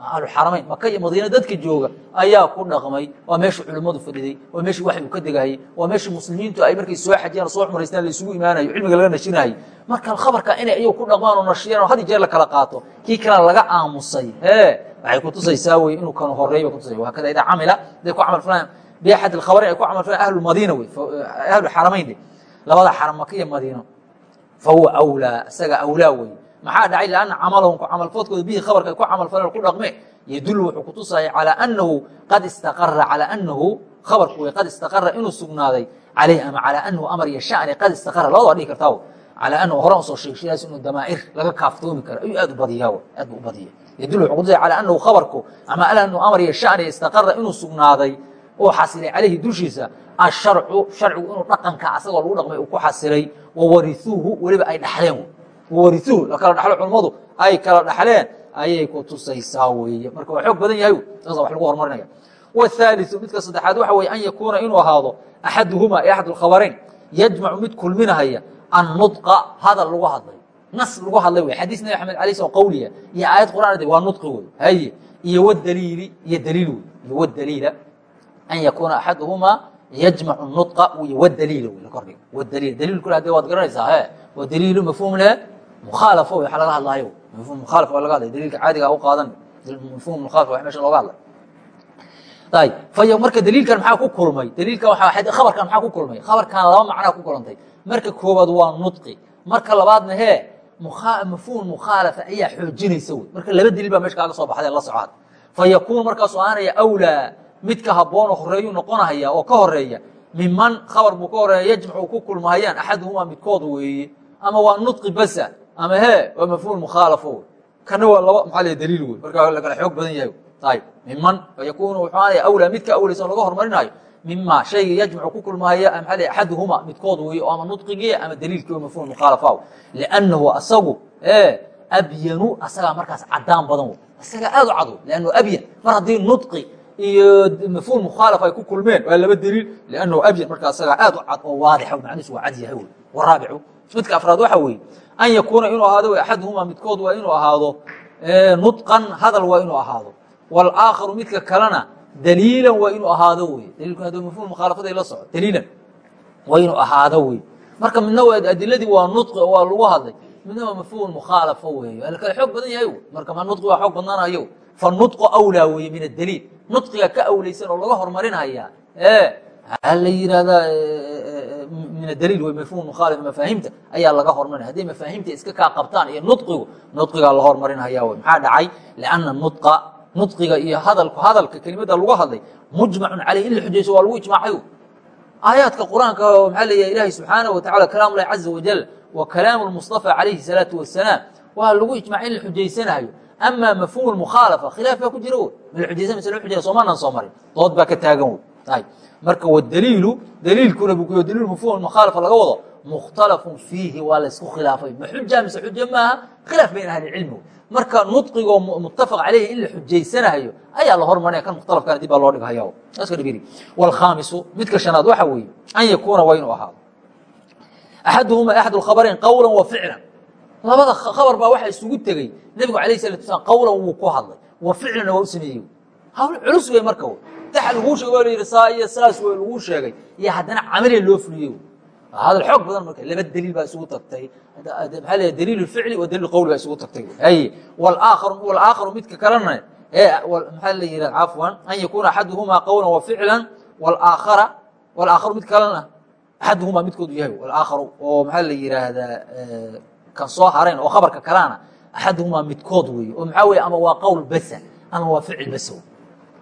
Ahluxaramayn maka iyo madiina dadka jooga ayaa ku dhaqmay waa meeshii culimmadu fadhiday waa meeshii waxyu ka degahayey waa meeshii muslimiintu ay markay soo xajiyaan soo cumraystaan la isugu imaanayo cilmiga laga nashinayay. Marka khabarka inay iyagu ku dhaqmaan oo nashiyaan oo had jeer la kala qaato kii kalena laga aamusay ee waxay kutusaysaa wey inuu kanu horeey bay kutusay hakada idaa camila haday ku camal falaan biaxad alkhabarayn ay ku camal falaan ahlulmadiina wey ahluxaramayn labada xaram iyo madiino fa awlaa isaga awlaa wey maxaa dhacay? Lanna camalahum ku camalfoodkooda bihi khabarka ku camalfaleen ku dhaqme yadulu wuxuu kutusaya calaa anahu qad istaqara calaa anahu khabarku wey qad istaqara inuu sugnaaday caleyh ama calaa anahu amar iyo shani qad istaqara labada waa dhigi kartaa calaa anahu horan u soo sheeg shidaas inuu damaa'ir laga kaaftoomi karo ayuu aad u badiyaa aad bu u badiya yadulu wuxuu kutusaya calaa anahu khabarku ama anahu amar iyo shani istaqara inuu sugnaaday oo xasilay caleyhi dushiisa asharcu sharcigu inuu dhaqanka asagoo lagu dhaqmay uu ku xasilay wawariuuhu weliba ay dhaxleen wariuuhu la kala dhaxlo culummadu ay kala dhaxleen ayay ku tusaysaa weeye. Marka waa xoog badan yahay saasa wax lagu horumarinaya wthaaliu midka saddexaad waxa weye an yakuuna inuu ahaado axaduhuma ee axad alkhabarayn yajmacu mid kulminahaya annudqa hadal lagu hadlay. Nas lagu hadlay wey xadiis nabi axmed alay slam qawliya iyo aayad qur'aan waa nudqi wey haye iyo wdaliili iyo daliil wey iyo wdaliila an yakuuna axaduhuma yajmacu nudqa iyo wdaliil kordhiga wdaliil daliilkuna hadde waad garanaysaa he waa daliilu mafhuum leh mukhaalafo waxa laga hadlaayo mafhum mukhaalaf waa laga hadlay daliilka caadiga u qaadan mafhum mukhaalaf waa meesha looga hadlay ayb fay marka daliilkan maxaa ku kulmay daliilka khabarkan maxaa ku kulmay khabarkan laba macnaa ku kulantay marka koobaad waa nudqi marka labaadna hee mafhuum mukhaalafa ayaa xoojinaysa wey marka laba daliil baa meesha kaaga soo baxday la socod fa yakuun markaasu aanaya awlaa midka habboonoo horeeyu noqonahaya oo ka horreeya miman khabar buu ka horreeya yajmacu ku kulmahayaan axaduhumaa midkood weeye. Ama waa nudqi basa ama hee waa mafhuum mukhaalafo kana waa laba maxaa la daliil wey marka lagala xoog badan yahay. Ayb miman fayakunu wuxuu aanaya awlaa midka awlaysan laga hormarinaayo mima shayga yajmacu ku kulmahaya maa axaduhuma midkood weeye oo ama nudqigii ama daliilkii oo mafhum mukhaalafa liannahu asagu abyanu asagaa markaas cadaan badan wey asagaa aad u cad wey lannu abyan. Mar haddii nudqi iyo mafhum mukhaalaf ay ku kulmeen waa laba daliil liannahu abyan marka asagaa aad u cad oo waadixa macnihiisu waa cad yahay wey waraabicu midka afraad waxa weeye an yakuuna inuu ahaado axaduhuma midkood waa inuu ahaado nudqan hadal waa inuu ahaado wاlaakharu midka kalena daliilan waa inuu ahaado wey daliilku haduu mafhum mukhaalafaday la soco daliilan waa inuu ahaado wey marka midna adiladii waa nudqi oo waa lagu hadlay midna waa mafhum mukhaalafa weey lakala xoog badan yahay marka ma nudqi waa xoog badnaanayo fanudqu awlaa weeye min adaliil nudqiga ka awlaysan oo laga horumarinaya waxaa la yidhahdaa min adaliil wey mafhum mukhaalif mafaahimta ayaa laga horumarinaya hadday mafaahimta iska kaa qabtaan iyo nudqigu nudqigaa la horumarinaya wey maxaa dhacay? Lianna nudqa nudqiga iyo hadalku hadalka kelimada lagu hadlay mujmacun caleyh in la xujayso waa lagu ijmaacayo aayaadka qur'aanka maxaa leeyahay ilaahay subxaanahu wa tacala kalaam llahi caza wajal wa kalaamu lmustafa calayhi salaatu wasalaam waa lagu ijmaacay in la xujaysanayo ama mafhum mukhaalafa khilaaf baa ku jira w ma la xujaysan mise la xujaya soomaanan soo marin dood baa ka taagan wey marka wdaliilu daliilkuna daliil mafhum mukhaalafa laga wado mukhtalafun fiihi waa laysku khilaafay ma xuja mise xujo maaha khilaaf bayn ahli cilmi marka nudqigoo muttafaq caleyhi in la xujaysanayo ayaa la hormarinaya kan mukhtalafkana dib baa loo dhighaya wاlkhaamisu midka shanaad waxa weeye an yakuuna waa inuu ahaado axaduhuma axad اkhabarayn qawla wa ficlan labada khabar baa waxa isugu tegey nebigu alayh salatu slam qawlan wuu ku hadlay wa ficlanna waa u sameeyey. Hawl culus wey marka daxa laguu sheegay waa la yidhi saa iyo saas wey laguu sheegay. Iyo haddana camaliya loo fuliyey hadal xoog badan marka laba daliil baa isugu tagtay. Maxaa la daliil ficli wa daliil qowli baa isugu tagtay hay walaakharu walaakharu midka kalena maxaa la yidhah cafwan an yakuuna axaduhumaa qawla wa ficlan walaakhara walaakharu mid kalena axaduhumaa midkoodu yahay walaakharu oo maxaa la yidhaahdaa kan soo harayn oo khabarka kalaana axaduhumaa midkood weeye. Oo maxaa weye ama waa qowl basa ama waa ficil basa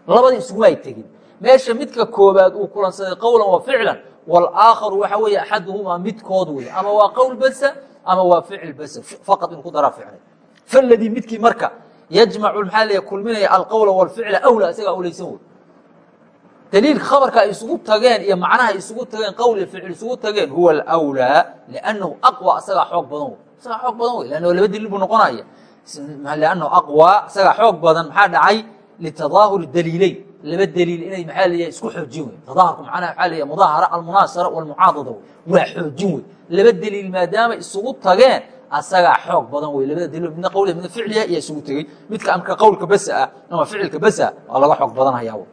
labadii isuguma ay tegin. Meesha midka koobaad uu kulansaday qowlan wa ficlan walaakharu waxaa weeye axaduhumaa midkood weeye. Ama waa qowl basa ama waa ficil basa. Faqad in ku daraa ficlay faladii midkii marka yajmacu maxaa le kulminaya alqowla walficla awla isagaa ulaysan wey daliilka khabarka ay isugu tageen iyo macnaha ay isugu tageen qowl iyo ficil isugu tageen huwa alwlaa liannahu aqwa isagaa xoog badan wey isagaa xoog badan wey lanno laba daliil buu noqonaya liannahu aqwى isagaa xoog badan maxaa dhacay? Litadaahuri daliileyn laba daliil inay maxaa leeyahay isku xoojin wey tadaahurku macnaha waxaa leeyahay mudaahara almunaasara walmucaadada wey waa xoojin wey laba daliil maadaama isugu tageen asagaa xoog badan wey labada daliil midna qawliya midna ficliya ayaa isugu tegey. Midka amka qowlka basa ah ama ficilka basa waa laga xoog badanhayaa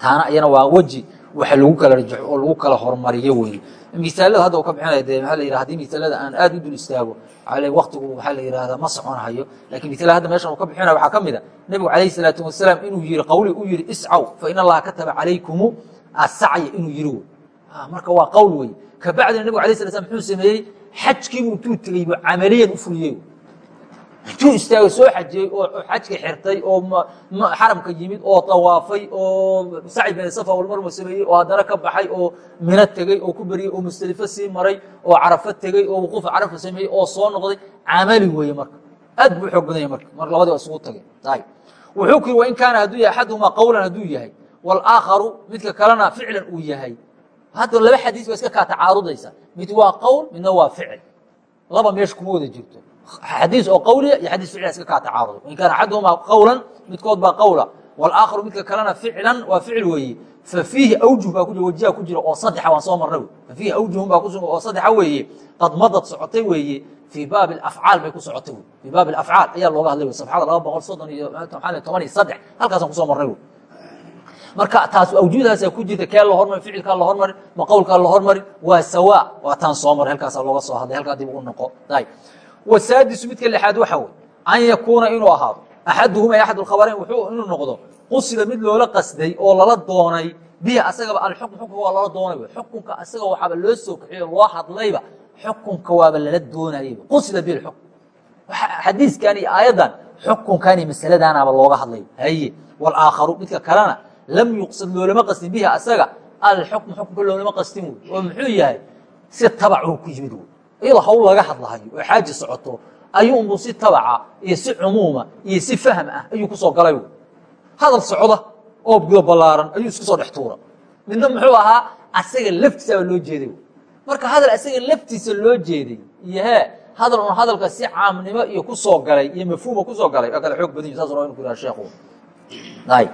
taana iyana waa weji waxa lagu kala rajaxo oo lagu kala hormariyo weeye misaalada hadda ka bixinaya de maaa la yidhaha haddii misaalada aan aad u dul istaago waktigu waxaa la yidhahdaa ma soconahayo laakiin misaalada hadda meeshan uu ka bixinaya waxaa ka mid a nebigu calayhi salaatu wasalaam inuu yihi qawli u yihi iscaw fa in allaha kataba calaykumu asacya inuu yihi wey marka waa qowl wey kabacdina nebigu alay sala slam muxuu sameeyey? Xajkiibu intuu tegey bu camaliyan u fuliyey intuu istaagay soo xajiyey oo xajka xirtay oo xaramka yimid oo tawaafay oo sacyi bin safa walmarma sameeyey oo haddana ka baxay oo mino tegey oo ku beriyey oo musdelifo sii maray oo carafo tegey oo wuquufa carafa sameeyey oo soo noqday camali weeye marka. Aad buu xoog badanya marka. Marka labadii waa isugu tageen. Wuxuu ku yiri wain kaana hadduu yahay axaduhumaa qawlan hadduu yahay wاlaakharu midka kalena ficlan uu yahay. Hadda laba xadiis ba iska kaa tacaarudaysa mid waa qowl midna waa ficil. Laba meesha kuma wada jirto xadiis oo qawliya iyo xadiis ficila iska kaa tacaarudo wain kaana axaduhumaa qawlan midkood baa qawla wاlaakharu midka kalena ficlan waa ficil weeye fafiihi awjuh baa ku jira wajiha ku jira oo saddexa waan soo marna fafiihi awjuhun baa kusugan oo saddexa weeye qad madad socotay weeye fii baabi afcaal bay ku socotay fii baabi afcaal ayaa looga hadlay safxada laba boqol soddon iyo toban iyo saddex halkaasaan ku soo marnay marka taas awjuudaasa ku jirta kee la hormari ficilkaa la hormarin ma qowlkaa la hormarin waa sawa waa taan soo maray halkaasa looga soo hadlay halkaa dib u noqo wasaadisu midka lixaad waxa wey an yakuuna inuu ahaado axaduhuma axad lkhabarayn wuxuu inuu noqdo qusida mid loola qasday oo lala doonay bihi asagaba alxukm xukunka waa lala doonay xukunka asaga waxaaba loo soo kaxiyo loo hadlayba xukunka waaba lala doonayba qusida bihi xukm xadiiskan iyo aayaddan xukunkan iyo masaladaanaaba looga hadlay haye walaakharu midka kalena lam yuqsad loolama qastin bihi asaga alxukm xukunka loolama qastin wey oo muxuu yahay si tabacuu ku yimid wey iyadoo hawl laga hadlahayo oo xaaji socoto ayuu unbu si tabaca iyo si cumuuma iyo si fahm ah ayuu ku soo galay. Wey hadal socda oo gudo ballaaran ayuu isku soo dhex tuura. Midna muxuu ahaa asaga laftiisaba loo jeeday. Marka hadal asaga laftiisa loo jeeday iyo he hadal un hadalka si caamnimo iyo ku soo galay iyo mafhuuma ku soo galay waa kale xoog badan yi sas inu ku yihah sheekhu. Ay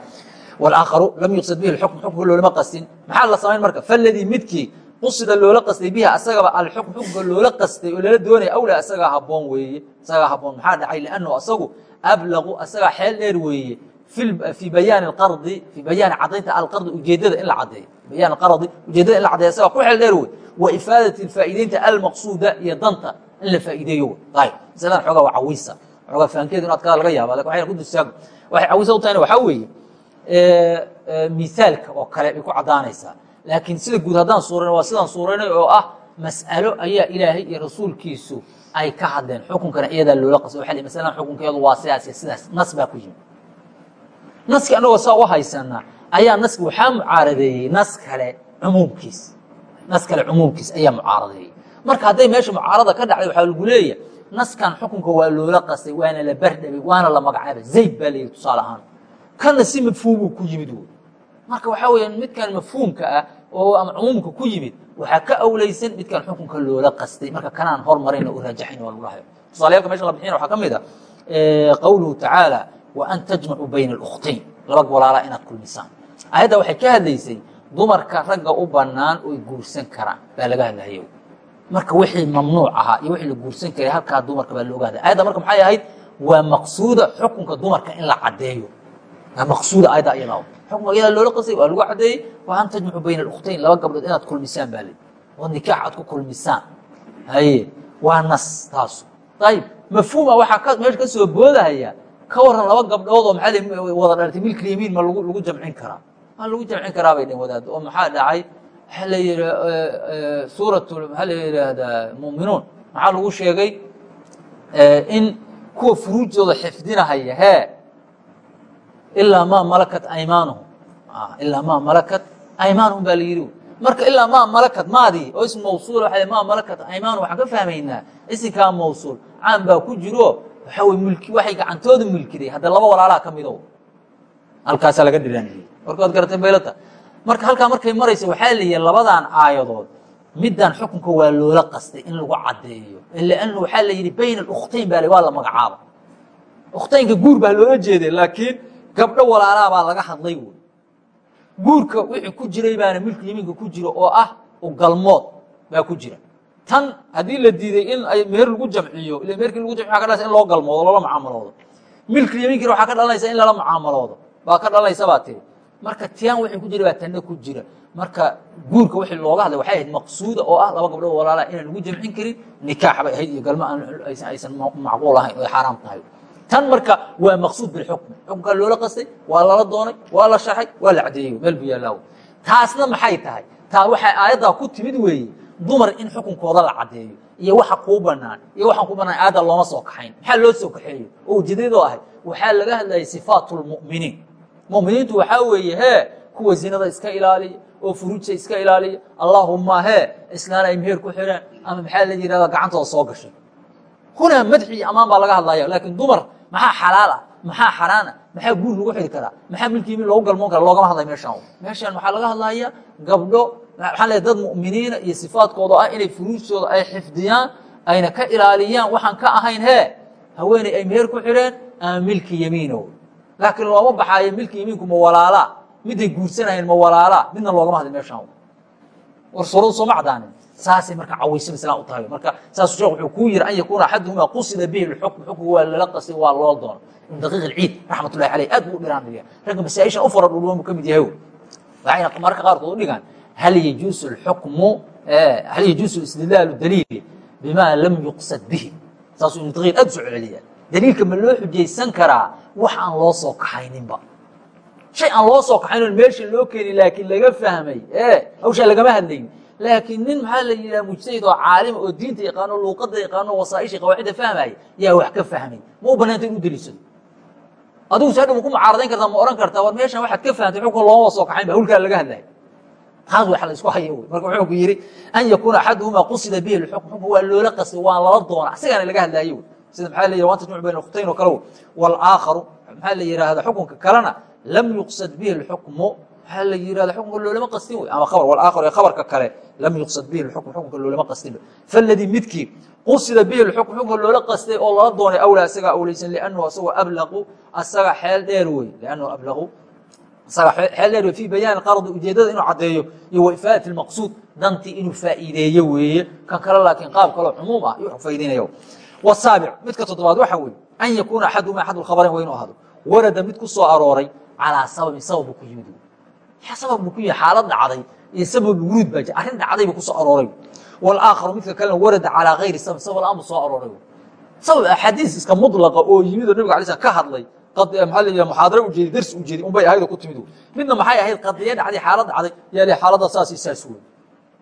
wاlaakharu lam yuqsad bihi اxukm xukmka loolama qastin maxaa la samayn marka? Faladii midkii qusida loola qastay bihi asagaba alxukm xukmka loola qastay oo lala doonaya awla asagaa haboon weeye. Asagaa haboon maxaa dhacay? Lannu asagu ablaqu asagaa xeel dheer weeye. Fii bayaani اqardi fii bayaani cadaynta alqardi ujeedada in la cadeeyo bayaan qardi ujeedada in la cadeeyo asagaa ku xeel dheer wey wa ifaadati faa'ideynta almaqsuuda iyo danta in la faa'iideeyo ayb masalan xoogaa waa cawisa. Xoogaa fahankeedu in adkaa laga yaaba waxayna ku dustaago waxay cawisa u tahayna waxaa weeye misaalka oo kale bay ku caddaanaysaa laakiin sida guud haddaan suurayno waa sidaan suuraynay oo ah mas'alo ayaa ilaahay iyo rasuulkiisu ay ka hadleen xukunkana iyadaa loola qasay waxa li masalan xukunkeedu waa sidaas iyo sidaas. Nas baa ku yimi naski annagoo saa u haysana ayaa naski waxaa mucaaradeeyey nas kale cumuumkiis. Nas kale cumuumkiis ayaa mucaaradeeyey. Marka hadday meesha mucaarada ka dhacday waxaa lagu leeya naskan xukunka waa loola qasay waana la bardhabay waana la magacaabay. Zayd baa layidhi tusaale ahaan. Kana si mafhuumuu ku yimid wey marka waxaa weya midkan mafhuumka ah oo ama cumuumka ku yimid waxaa ka awlaysan midkan xukunka loola qastay. Marka kanaan hormarayna u raajaxayn lahayo tusaalayaalka meeshan la bixina waxaa ka mid a qowluhu tacaala wa an tajmacuu bayna alkhtayn laba walaalaa inaad kulmisaan ayadda waxay ka hadlaysay dumarka ragga u banaan oy guursan karaan baa laga hadlahayo marka wixii mamnuuc ahaa iyo wixii la guursan karay halkaa dumarka baa looga hadlay. Ayadda marka maxay ahayd? Waa maqsuuda xukunka dumarka in la caddeeyo. Waa maqsuuda ayadda iyadaa xukunka iyadaa loola qasay waa lagu caddeeyey wa an tajmacuu bayna alkhtayn laba gabdhood inaad kulmisaan baa lii oo nikaax aad ku kulmisaan. Haye waa nas taasu. Ayib mafhuuma waxaa ka meesha ka soo boodahaya ka waran laba gabdhood oo maxaa wada dhalatay milkil yamiin ma lagu jamcin karaa. Ma lagu jamcin karaa bay dhaheen wadaad oo maxaa dhacay? Waxaa la yihi suuratu maxaa la yidhaahdaa mu'minuun. Maxaa lagu sheegay? In kuwa furuujooda xifdinahaya hee ilaa maa malakat aymaanuhum ilaa maa malakat aymaanuhum baa la yidhi marka ilaa maa malakat maadii oo ism mawsuul waa maa malakat aymaanuhum waxaan ka fahmaynaa isinkaa mawsuul caan baa ku jiro waxaa wey mulki waxay gacantooda mulkiday hadda laba walaalaha ka mido halkaasaa laga dhiraaniyey marka waad garatay baylata marka halkaa markay maraysa waxaa la yihi labadan aayadood middan xukunka waa loola qastay in lagu caddeeyo lannu waxaa la yidhi bayna alkhtayn baa waa la magacaaba ukhtaynka guur baa loola jeeday laakiin gabdho walaalaa baa laga hadlay wey guurka wixii ku jiray baana milki yimiinka ku jiro oo ah ugalmood baa ku jira. Tan haddii la diiday in ay meher lagu jamciyo ila meherkii lagu jamciyo waa ka dhalaysa in loo galmoodo loola mucaamaloodo milki yimiinkina waxaa ka dhalanaysa in lala mucaamaloodo baa ka dhalanaysa baa tiri. Marka tiyaan wixii ku jira baa tanna ku jira. Marka guurka wixii looga hadlay waxay ahayd maqsuuda oo ah laba gabdhood walaala inaan lagu jamcin karin nikaax bay ahayd iyo galmo aysan macquul ahayn oo ay xaaraam tahay tan marka waa maqsuud bilxukmi xukunkaa loola qastay waa lala doonay waa la sharxay waa la cadeeyey meel bu yaallaaw taasna maxay tahay? Taa waxay aayaddaa ku timid weeye dumar in xukunkooda la cadeeyo iyo waxa kuu banaan iyo waxaan ku banaan aayadda looma soo kaxayn. Maxaa loo soo kaxeeyo oo ujeedadoo ahay. Waxaa laga hadlayay sifaat lmu'miniin muminiintu waxaa weeye hee kuwa zinada iska ilaaliya oo furuujta iska ilaaliya allaahuma hee islaan ay meher ku xireen ama maxaa la yihahda gacantooda soo gashay. Hunaa madxi iyo amaan baa laga hadlaya laakiin dumar maxaa xalaal ah maxaa xaraana maxaa guur lagu xiri karaa maxaa milki yamin loogu galmoon kara loogama hadlay meeshaan meeshaan waxaa laga hadlaya gabdho maxaa le dad mu'miniina iyo sifaadkooda ah inay furuujtooda ay xifdiyaan ayna ka ilaaliyaan waxaan ka ahayn hee haweeney ay meher ku xireen ama milki yamiinow laakiin looma baxaayo milki yamiinku ma walaalaa miday guursanayeen ma walaalaa midna loogama hadlay meeshaan war suuradu sooma cadaanin saasay marka cawayso islaan u tahay. Marka saasuu sheekh wuxuu kuu yidhi an yakuuna axaduhumaa qusida bihi lxukm xukmiga waa lala qasay waa loo doono ibn daqiiq alciid raxmat ullahi caleyh aad buu u dhiraanaya ragga masaa-ishan u fara dhulwan buu ka mid yahay. Waxayna mararka qaarkood u dhigaan hal yajuusu lxukmu hal yajuusu istidlaalu daliili bima lam yuqsad bihi. Saasuu ibn daqiiq aad u soo celceliya daliilka ma loo xujaysan karaa wax aan loo soo kaxayninba. Shay aan loo soo kaxaynon meesha loo keeni laakiin laga fahmay hawshaa lagama hadlayn laakiin nin maxaa la yidhaha mujtahid oo caalima oo diinta yaqaano luuqada yaqaano wasaaisha qawaacidda fahmaya yaa wax ka fahmay ma u banaanta in u deliisado. Adigu hadhow ma ku mucaaradayn kartaa ma ohan kartaa war meeshan waxaad ka fahamtay xukun looma soo kaxayn ba hawlkaa laga hadlaya taas wax la isku haya wey. Marka wuxuu ku yidhi an yakuuna axaduhumaa qusida bihi lxukm xukm waa loola qasay waa lala doona asagaana laga hadlaayo wey. Sida maxaa la yidhi waan tajmuc bayna khutayn oo kale wey. Walaakharu maxaa la yidhaahda xukunka kalena lam yuqsad bihi lxukmu waxaa la yirahda xukunka loolama qastin wey? Ama khabar walaakharu ee khabarka kale lam yuqsad bihi lxukm xukunka loolama qastin faladii midkii qusida bihi lxukm xukunka loola qastay oo lala doonay awlaa isagaa awlaysan liannahu asagoo ablaqu asaga xeel dheer wey. Liannahu ablaqu asaga xeel dheer wey. Fii bayaani qardi ujeedada inuu caddeeyo iyo wa ifaadati lmaqsuud dantii inuu faa'iideeyo weeye kan kale laakiin qaab kaloo cumuum ah yuu faa'iideynaya wasaabic midka toddobaad waxa weeye an yakuuna axaduma axad lkhabarayn waa inuu ahado warada mid ku soo arooray calaa sababin sabab buu ku yimid sabab buu ku yimid xaalad dhacday iyo sabab wuruud baa jira arrin dhacday buu ku soo arooray walaakharu midka kalena warada calaa hayri sabab sabab la'aan buu soo arooray sabab axaadiis iska mudlaqa oo yimid oo nabiga alay slam ka hadlay maxaa la yidhaha muxaadaro ujeedi darsi ujeedi unbay ahayd oo ku timid midna maxay ahayd qadiya dhacday xaalad dhacday yaa li xaaladda saas iyo saas wey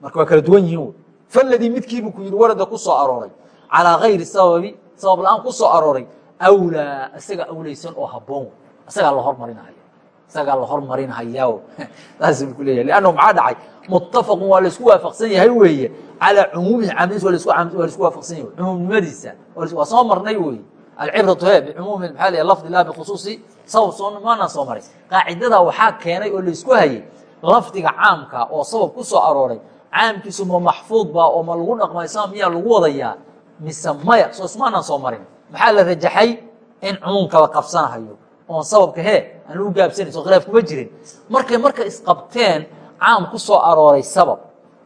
marka waa kala duwan yihiin wey faladii midkiibuu ku yidhi warada ku soo arooray calaa hayri sababi sabab la'aan ku soo arooray awlaa isaga awlaysan oo habboon isagaa la hormarinaya isagaa la hormarinhayaa *laughs* saas buu ku leeyahay. Liannahu maxaa dhacay? Muttafaqun waa la isku waafaqsan yahay weeye. Calaa cumuumihi caamadiisa waa la isku waafaqsan yahay. Cumuumnimadiisa waa soo marnay weeye. Alcibratu he bicumuumi maxaa leeyahay? Lafdi laa bikhusuusi. Sabab soo maanaan soo maray. Qaacidada waxaa keenay oo la isku hayay lafdiga caamka oo sabab ku soo arooray. Caamkiisu ma maxfuud baa oo ma lagu dhaqmaysaa miyaa lagu wadayaa? Mise maya soo ismaanaan soo marin. Maxaa la rajaxay? In cumuumka la qabsanahayo oon sababka hee aan lagu gaabsanayn soo khilaaf kuma jirin. Markay marka isqabteen caam ku soo arooray sabab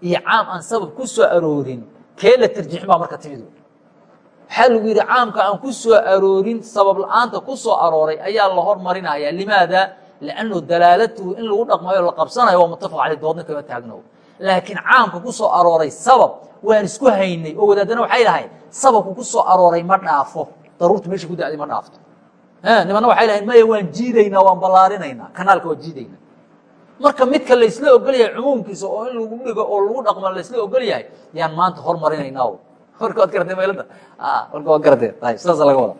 iyo caam aan sabab ku soo aroorin kee la tarjiixin baa marka timid waxaa lagu yidhi caamka aan ku soo aroorin sabab la'aanta ku soo arooray ayaa la hormarinaya limaada? Liannu dalaalatuhu in lagu dhaqmayo la qabsanayo waa mutafaq caley doodna kama taagno. Laakiin caamka ku soo arooray sabab waan isku haynay oo wadaadana waxay dhahayn sababku ku soo arooray ma dhaafo. Daruurta meesha ku da'day ma dhaafto nimanna waxay dhahayn maya waan jiidaynaa waan ballaarinaynaa kanaalka waan jiidaynaa marka midka laysla ogol yahay cumuumkiisa oo in lagu dhigo oo lagu dhaqmo laysla ogol yahay yaan maanta hormarinaynaa marka waad garatee maylada marka waad garatee ayib sidaasa laga wada.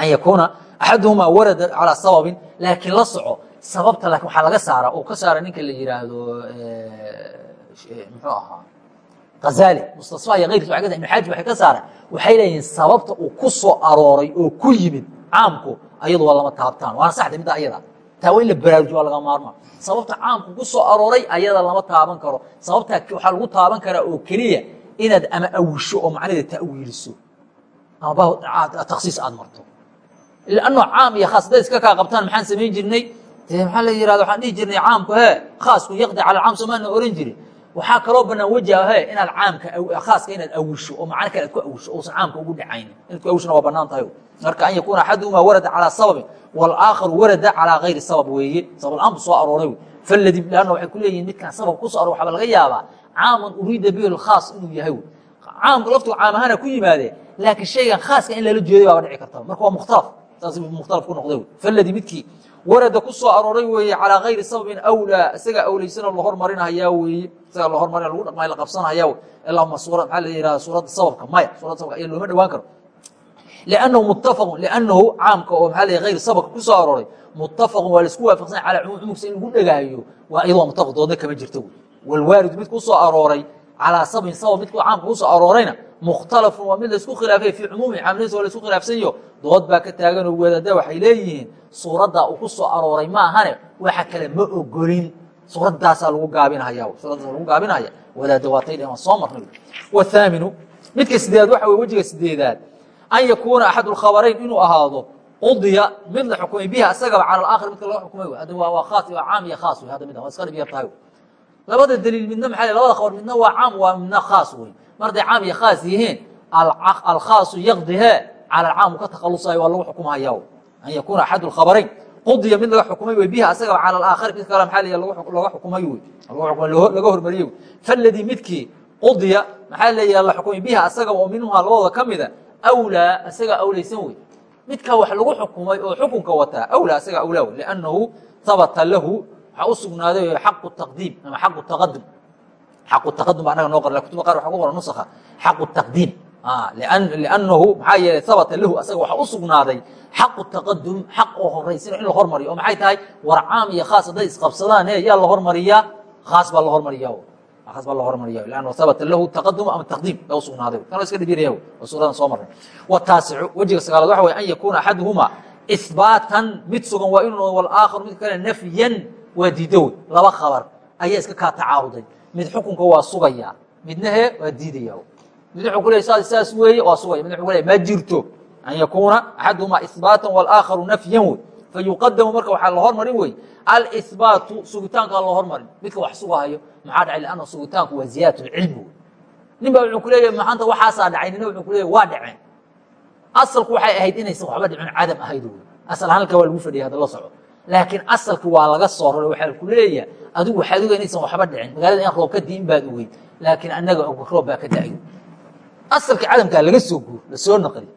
An yakuuna axaduhumaa warada calaa sababin laakiin la soco sababta laakiin waxaa laga saara oo ka saara ninka la yihaahdo muxuu ahaa? Hazali mustasfa iyo keyrkiis waay ka ibn xaaji waxay ka saareen. Waxay leeyihiin sababta uu ku soo arooray oo ku yimid caamku ayadu waa lama taabtaan. Waana saxda midda ayada. Taa waa in la baraarujiyo waa laga maarma. Sababta caamku ku soo arooray ayada lama taaban karo. Sababtaa waxaa lagu taaban karaa oo keliya inaad ama awisho oo macnaheeda ta'wiiliso. Ama taksiis aad marto. Lanno caam iyo khaas hadday iska kaa qabtaan maxaan samayn jirnay? Dee maxaa la yirahda waxaan dhihi jirnay caamku hee khaasku yaqdi cala alcaam somaana oran jirin waxaa kaloo banaan wajaha he inaad caamka khaaska inaad awisho oo macno kale aad ku awisho uusan caamka ugu dhacaynin inaad ku awishona waa bannaan tahay. Marka an yakuuna axaduhumaa warada calaa sababin walaakharu warada calaa gayri sabab weeye. Sabab la'aan bu soo arooray wey. Faladii lanna waxay ku leeyihiin midkaan sabab ku so aror waxaa laga yaabaa caaman uriida bihi lkhaas inuu yahay caamka laftigu caam ahaana ku yimaadee laakiin shaygan khaaska in lala jeeday baaba dhici karta. Marka waa mukhtalaf saas mukhtalaf ku noqday wey. Faladii midkii warada ku soo arooray weeye calaa gayri sababin awlaa isagaa awlaysana la hormarinahayaa weeye isagaa la hormarin lagu dhaqmay la qabsanahaya allahuma suura maxaa la yihahda suuradda sababka? Maya suuradda sababka ayaa looma dhawaan karo. Liannahu muttafaqun liannahu caamka oo maxaa la gayr sababka ku soo arooray muttafaqun waa la isku waafaqsanya calaa cumuum cumuumkiisa in lagu dhagaayo waa iyadoo muttafaq doodna kama jirto wey walwaaridu mid ku soo arooray calaa sababin sabab midku caamka ku aroorayna mukhtalafun waa mid la isku khilaafay fii cumuumi caamiladiisa waa la isku khilaafsanyo dood baa ka taagan oo wadaada waxay leeyihiin suuraddaa uu ku soo arooray ma ahane waxa kale ma ogolin. Suuradaasaa lagu gaabinhaya suuraddaasa lagu gaabinhaya wadaada waatay dheen waan soo marnay. Wathaaminu midka sideedaad waxa wey wejiga sideedaad. An yakuuna axad lkhabarayn inuu ahaado qudiya mid la xukumay bihi asagaba cala alaakhir midka laga xukumay hadda waa khaas waa caam iyo khaas wey hadda mid waa iska dhib yar tahay labada daliil midna maxaa labada khabar midna waa caam waa midna khaas wey mar hadday caam iyo khaas yihiin alkhaasu yaqdihe cala alcaam ka takhalusayo waa lagu xukumhaya an yakuuna axad lkhabarayn qudiya mid laga xukumay wey bihi asagaba cala alaakhir mid kale maxaa laga xukumay wey. Laga hormariyey wey. Faladii midkii qudiya maxaa leeyaha la xukumay bihi asagaba oo minhumaa labadooda ka mida awlaa isagaa awlaysan wey. Midkaa wax lagu xukumay oo xukunka wataa awlaa isagaa awlaa wey. Liannahu habata lahu waxaa u xaqu taqdiim ama xaqu taqadum xaqu taqadum baa anaga noo qora kutuba qaar waxa ku qoran nusakha xaqu taqdiim liannahu maxaa yeelay habata lahu asaga waxaa u sugnaaday xaqu taqadum xaq oo horaysin in la hormariyo oo maxay tahay war caam iyo khaas hadday isqabsadaan he yaa la hormariyaa khaas baa la hormariyaa khaas baa la hormariya lannu habata lahu taqadum ama taqdiim baa u sugnaaday kana iska dhibiraya oo suuradan soo marnay wataasicu wejiga sagaalaad waxa wey an yakuuna axaduhumaa ihbaatan mid sugan waa inuu walaakharu mid kale nafyan waa diidda wey laba khabar ayaa iska kaa tacaaruday mid xukunka waa sugaya. Midna he waa diidaya mid wuxuu ku leey saas weeye waa sugaya. Mid wuxuu ku leey ma jirto an yakuuna axaduhumaa ihbaatan walaakharu nafyan wey. Fayuqadamu marka waxaa la hormarin wey alihbaatu sugitaankaa loo hormarin. Midka wax sugahayo maxaa dhacay? Lianna sugitaanku waa ziyaadat lcilmi wey. Nin baa wuxuu ku leeyahay maanta waxaasaa dhacay nina wuxuu ku leeyahy waa dhaceen. Asalku waxay ahayd inaysan waxba dhicin cadam ahayd asal halkaa waa lagu fadhiyay hadda la soco laakiin asalki waa laga soo raray waxaa ku leeyahay adigu waxaad oga waxba dhicin magaalada in roob ka diin baad ogeyd laakiin annaga og roob baa ka da'ayo asalkii cadamkaa laga soo guur la soo naqli.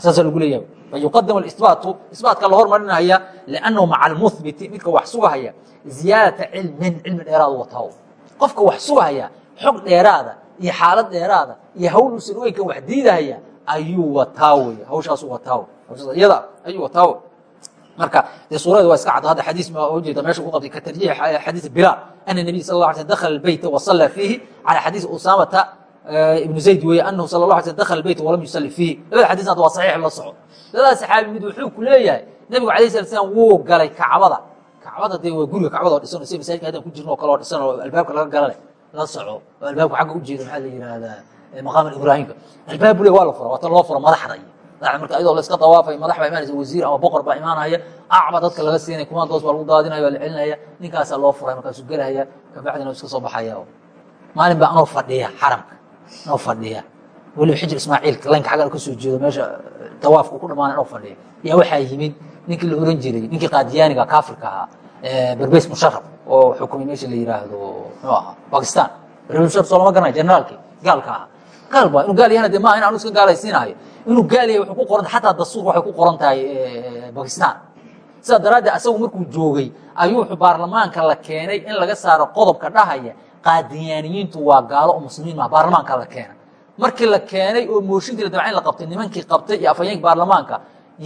Saasa lagu leeyahay. Fayuqadamu isbaatu isbaatka la hormarinaya liannahu maca almuhbiti midka wax sugahaya ziyaadata cilmin cilmi dheeraadu wataa qofka wax sugahaya xog dheeraada iyo xaalad dheeraada iyo hawl usan ogeynka wax diidahaya ayuu wataa wey hawshaasu wataa iyada ayuu wataa marka dee suurada waa iska caddo hadda xadiis ma ujeeda meesha ku qabtay ka tarjiix xadiis bilaal. Ana nabiy sal la alay sl dakhala albayta wa salla fiihi cala xadiis usaamata ibnu zayd weeye anahu sala la alay sl dakhala albayta walam yusalli fiihi. Labada xadiis hadda waa saxiix la soco labada saxaabi mid wuxuu ku leeyahay nebigu alayh slat slam wuu galay kacbada. Kacbada dee waa guriga kacbada oo dhisan si masaajidka haddaan ku jirno oo kale oo dhisan oo albaabka laga gala leh la soco oo albaabka xagga ujeeda maxaa la yihahdaa maqaam ibraahimka. Albaab bule waa la fura waata loo furo madaxda iyo marka ayadoo la iska dawaafay madax baa imaanaysa wasiir ama boqor baa imaanaya. Acba dadka laga siinay kumandoos baa lagu daadinaya waa la celinaya ninkaasaa loo furay markaasuu gelaya kabacdina iska soo baxaya maalin baa anoo fadhiya xaramka anoo fadhiya. Weliba xijir ismaaciilka laynka xaggan ka soo jeedo meesha dawaafku ku dhamaanay anoo fadhiya. Yaa waxaa yimid ninkii la oran jiray ninkii qaadiyaaniga kaafirka ahaa berbeys musharaf oo xukumay meesha la yiraahdo muxuu ahaa bakistan berbeys musharaf soo lama garanaya generaalkii gaalka ahaa gaal ba inuu gaal yahana de maaha in anu iska gaalaysiinayo inuu gaal yahay waxay ku qoran xataa dastuurka waxay ku qoran tahay bakistan sidaa daraaddeed asagu markuu joogay ayuu baarlamaanka la keenay in laga saaro qodobka dhahaya qaadiyaaniyiintu waa gaalo oo muslimiin maha baarlamaanka la keena. Markii la keenay oo mooshinkii la dabca in la qabtay nimankii qabtay iyo afhayeenka baarlamaanka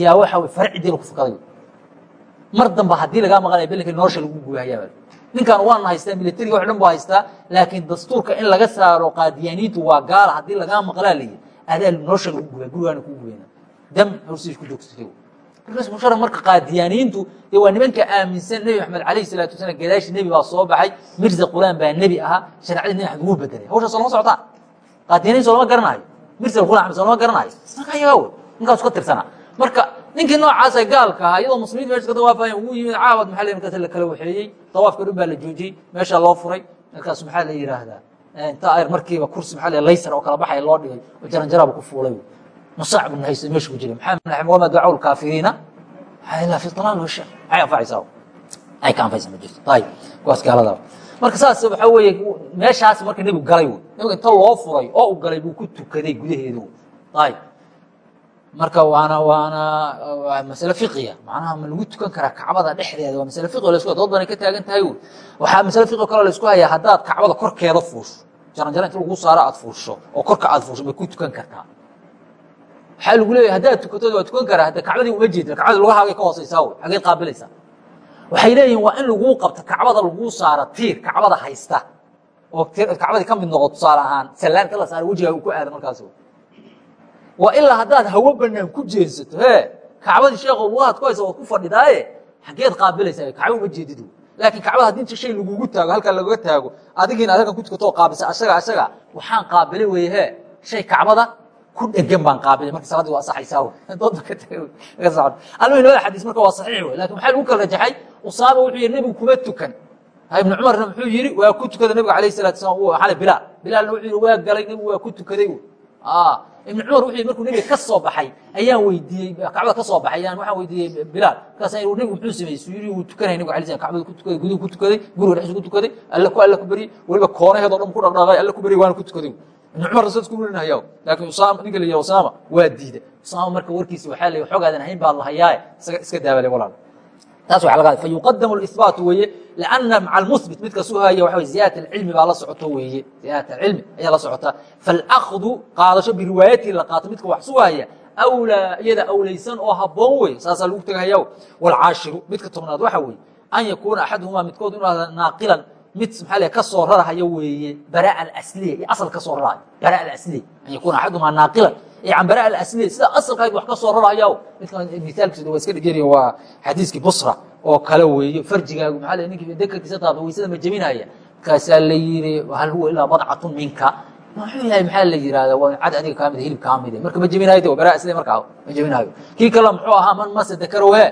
yaa waxa farcidii laku fukaday mar damba haddii lagaa maqanaya belinka nolosha lagu gubahayaa ninkan waana haystaa militariga wax dhan bu haystaa laakiin dastuurka in laga saaro qaadiyaaniintu waa gaala haddii lagaa maqlaa layihi adaa nolosha lagu gubaa gurigaana kuu gubayna dam horsiis ku joogsatay markaas musharaf marka qaadiyaaniintu dee waa nimanka aaminsan nebi maxamed calayhi salaatu wasalaam gadaashi nebi baa soo baxay mirza qulaan baa nebi ahaa shareecadii nebi maxamed wuu bedelay hawshaas lama socotaan qaadiyaaniin soo lama garanayo. Mirza qulaan soo lama garanayo. Marka ayagaa wey ninkaasu ka tirsanaa. Marka ninkii noocaasa gaalka ahaa iyadoo muslimiin meesha ka dawaafayan wuu yimid caawad maxaa la markaas la kala waxeeyey. Dawaafka dhan baa la joojiyey meeshaa loo furay. Markaas maxaa la yidhaahdaa inta ayr markiiba kursi maxaa la laysar oo kala baxaya loo dhigay oo jaranjaraaba ku fuulay. Musaac buu haysta meesha ku jiray. Maxaa wama ducaa lkaafiriina ilaa fi dalaal washa maxay anfacaysaa ay ka anfaysa ma jirto. Ayib kuwaas gaalada. Marka saas waxaa weeye meeshaas marka nebigu galay wey nebigu inta loo furay oo u galay buu ku tukaday gudaheedu. Ayib marka waana waana waa masale fiqiya macnaha ma lagu tukan karaa kacbada dhexdeeda waa masale fiqi lasku dood banay ka taagan tahay wy waxaa masale fiqi kaloo laysku hayaa haddaad kacbada korkeeda fuusho jaranjaro inta lagu saaro aad fuusho oo korka aad fuusho ma ku tukan kartaa. Waxaa lagu leeyahy haddaad tukatod waa tukan karaa hadda kacbadii uma jeedin kacbadii lugahaagay ka hooseysaa wey xageed qaabilaysaa waxay leeyihiin waa in laguu qabto kacbada laguu saaro tiir kacbada haysta oo kacbadii ka mid noqo tusaale ahaan sallaanta la saaro wejigaa uu ku aada markaas waa ilaa haddaad hawo banaan ku jeensato he kacbadii sheekho lugahaad ku haysa waad ku fadhidaaye? Xageed qaabilaysaa kacba uma jeedid laakiin kacbada haddii inta shay lagugu taago halkaa lagaga taago adigiina ad halkan ku tukatoo qaabisa asaga asaga waxaan qaabilay weye he shay kacbada ku dhegan baan qaabilay marka salaadii waa asaxaysaa doodba ka socon almuhim labada xadiis marka waa saxiix wey laakiin maxaa lagu kala rajaxay usaama wuxuu yihi nebigu kuma tukan. Ibnu cumarna muxuu yihi waa ku tukada nebiga alayh salatu salam xale bilaal. Bilaalna wuxuu yihi waa galay nebigu waa ku tukaday ibn cumar wuxuu markuu nebiga ka soo baxay ayaan weydiiyey kacbada ka soo baxay ayaan waxaan weydiiyey bilaal. Markaasaan yidhi nebigu muxuu sameeyey yidhi wuu tukanaya nebigu alay slam kacbada ku tukaday guduhu ku tukaday guriga dhexdiisa ku tukaday alle ku alle ku beryey weliba koonaheed oo dhan ku dhaqdhaqay alle ku beryey waana ku tukaday. Ibn cumar rasul isku welinahaya laakiin usaama ninka la yidhaha usaama waa diida usaama marka warkiisa waxaa la xogaadan hayn baa la hayaaye isaga iska daabalay walaal taas wa laga fa yuqadamu اlihbaat weeye lanna maca almuhbit midka sugaayo waxa ziyadat acilmi baa la socoto weeye ziyaadat acilmi ayaa la socotaa faalakdu qaadasho biriwaayatihi la qaato midka wax sugaaya awlaa iyada awlaysan oo habboon weeye saasaa lagu tegahayaw waalcaashiru midka tobnaad waxa weeye an yakuuna axaduhumaa midkood inu ahda naaqilan mid maxaa ka soo rarahayo weeye baraa asliya iyo asal ka soo baraa asliya an yakuuna axaduhumaa naaqilan can baraaءa asliya sida asalkayd wax ka soo rarahaya midka misaalkiisa waa iska dhigeriya waa xadiiskii busra oo kale weeyo farjigaagu maaa ninki dekarkiisa taabta waysada ma jebinaya markaasaa la yiri hal huwa ilaa badcatun minka. Muxuu yahay maxaa la yihahda waa cad adiga kaa mid hilib kaa mide marka ma jebinayo bara isle markaa ma jebinayo kii kale muxuu ahaa man masa dakarowe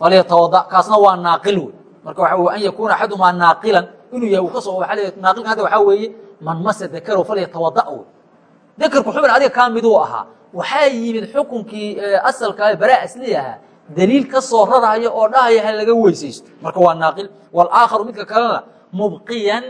falyatawada kaasna waa naaqil wey marka waxa an yakuuna axadumaa naaqilan. Inuu yahay uu ka soo naaqilkan hadda waxaa weeye man masa dakarow falyatawada wey dakarku xubin adiga kaa miduu ahaa. Waxaa yimid xukunkii asalkaa baraa asli ahaa. Daliil ka soo raraya oo dhahaya ha laga weysaysto. Marka waa naaqil. Walaakharu midka kalena mubqiyan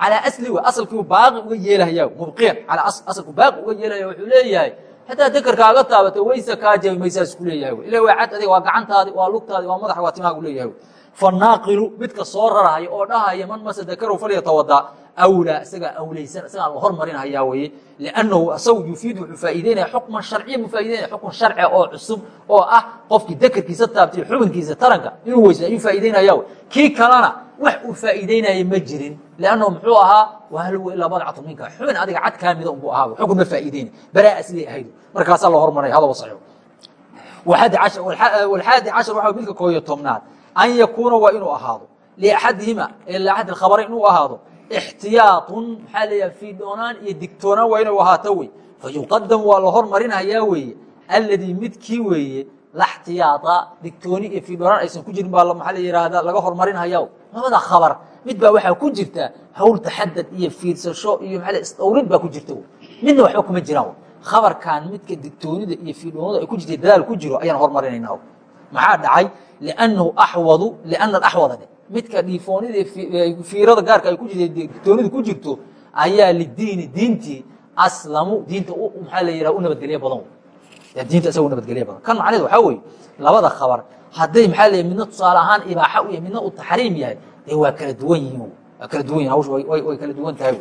calaa asli w asalkiiu baaqi uga yeelahaya mubqiyan alaa asalku baaqi uga yeelahaya wuxuu leeyahay hataa dekerkaaga taabato weysa kaa jabi maysaas ku leeyahay. Ila waa cad adiga waa gacantaadi waa lugtaadi waa madaxa waa timaagu leeyahay. Fanaaqilu midka soo rarahaya oo dhahaya man mase dakarow falyatawadaa awlaa isagaa awlaysan isagaa la hormarinhayaa weye liannahu asagu yufiid wuxuu faa'iideynaya xukman sharciya buu faa'ideynaya xukun sharciga oo cusub oo ah qofkii dekerkiisa taabtay xubinkiisa taranka inuu weysa ayuu faa'ideynaya kii kalena wax uu faa'iideynaya ma jirin liannahu muxuu ahaa wahal huwa ilaa badcatu minka. Xubin adiga cad kaa mida unbuu ahaa xukun ma faa'iideynay baraa aslay ahayd. Markaasaa la hormaray hadaba saxiix. Walxaadi cashar waxa midka kooyo tobnaad. An yakuuna waa inuu ahaado. Liaxadihima liaxad alkhabarayn inuu ahaado ixtiyaatun maxaa leeyaha fiidhoonaan iyo digtoonaan waa inuu ahaato wey. fayuqadamu waa la hormarinhayaa weeye alladii midkii weeye la xtiyaata digtooni iyo fiidhoonaan aysan ku jirin baa maxaa la yihahda laga hormarinhayaa labada khabar mid baa waxaa ku jirta hawl taxadad iyo fiirsasho iyo maa isdhowrid baa ku jirta midna waxba kuma jiraan khabarkan midka digtoonida iyo fiidhoonada ay ku jirta dadaal ku jiro ayaan hormarinayna maxaa dhacay liannahu axwadu liana axwada midka dhiifoonida fiirada gaarka ay ku digtoonida ku jirto ayaa lidiini diintii aslamu diinta maxaa la yidhaha u nabadgelyo badan diinta isaga u nabadgelyo badan. Kan macnaheed waxaa weeye labada khabar hadday maxaa la midna tusaale ahaan ibaaxa u yahay midna uu taxriim yahay dee waa kala duwan yihiin waa kala duwan yihiin hawsha way kala duwan tahay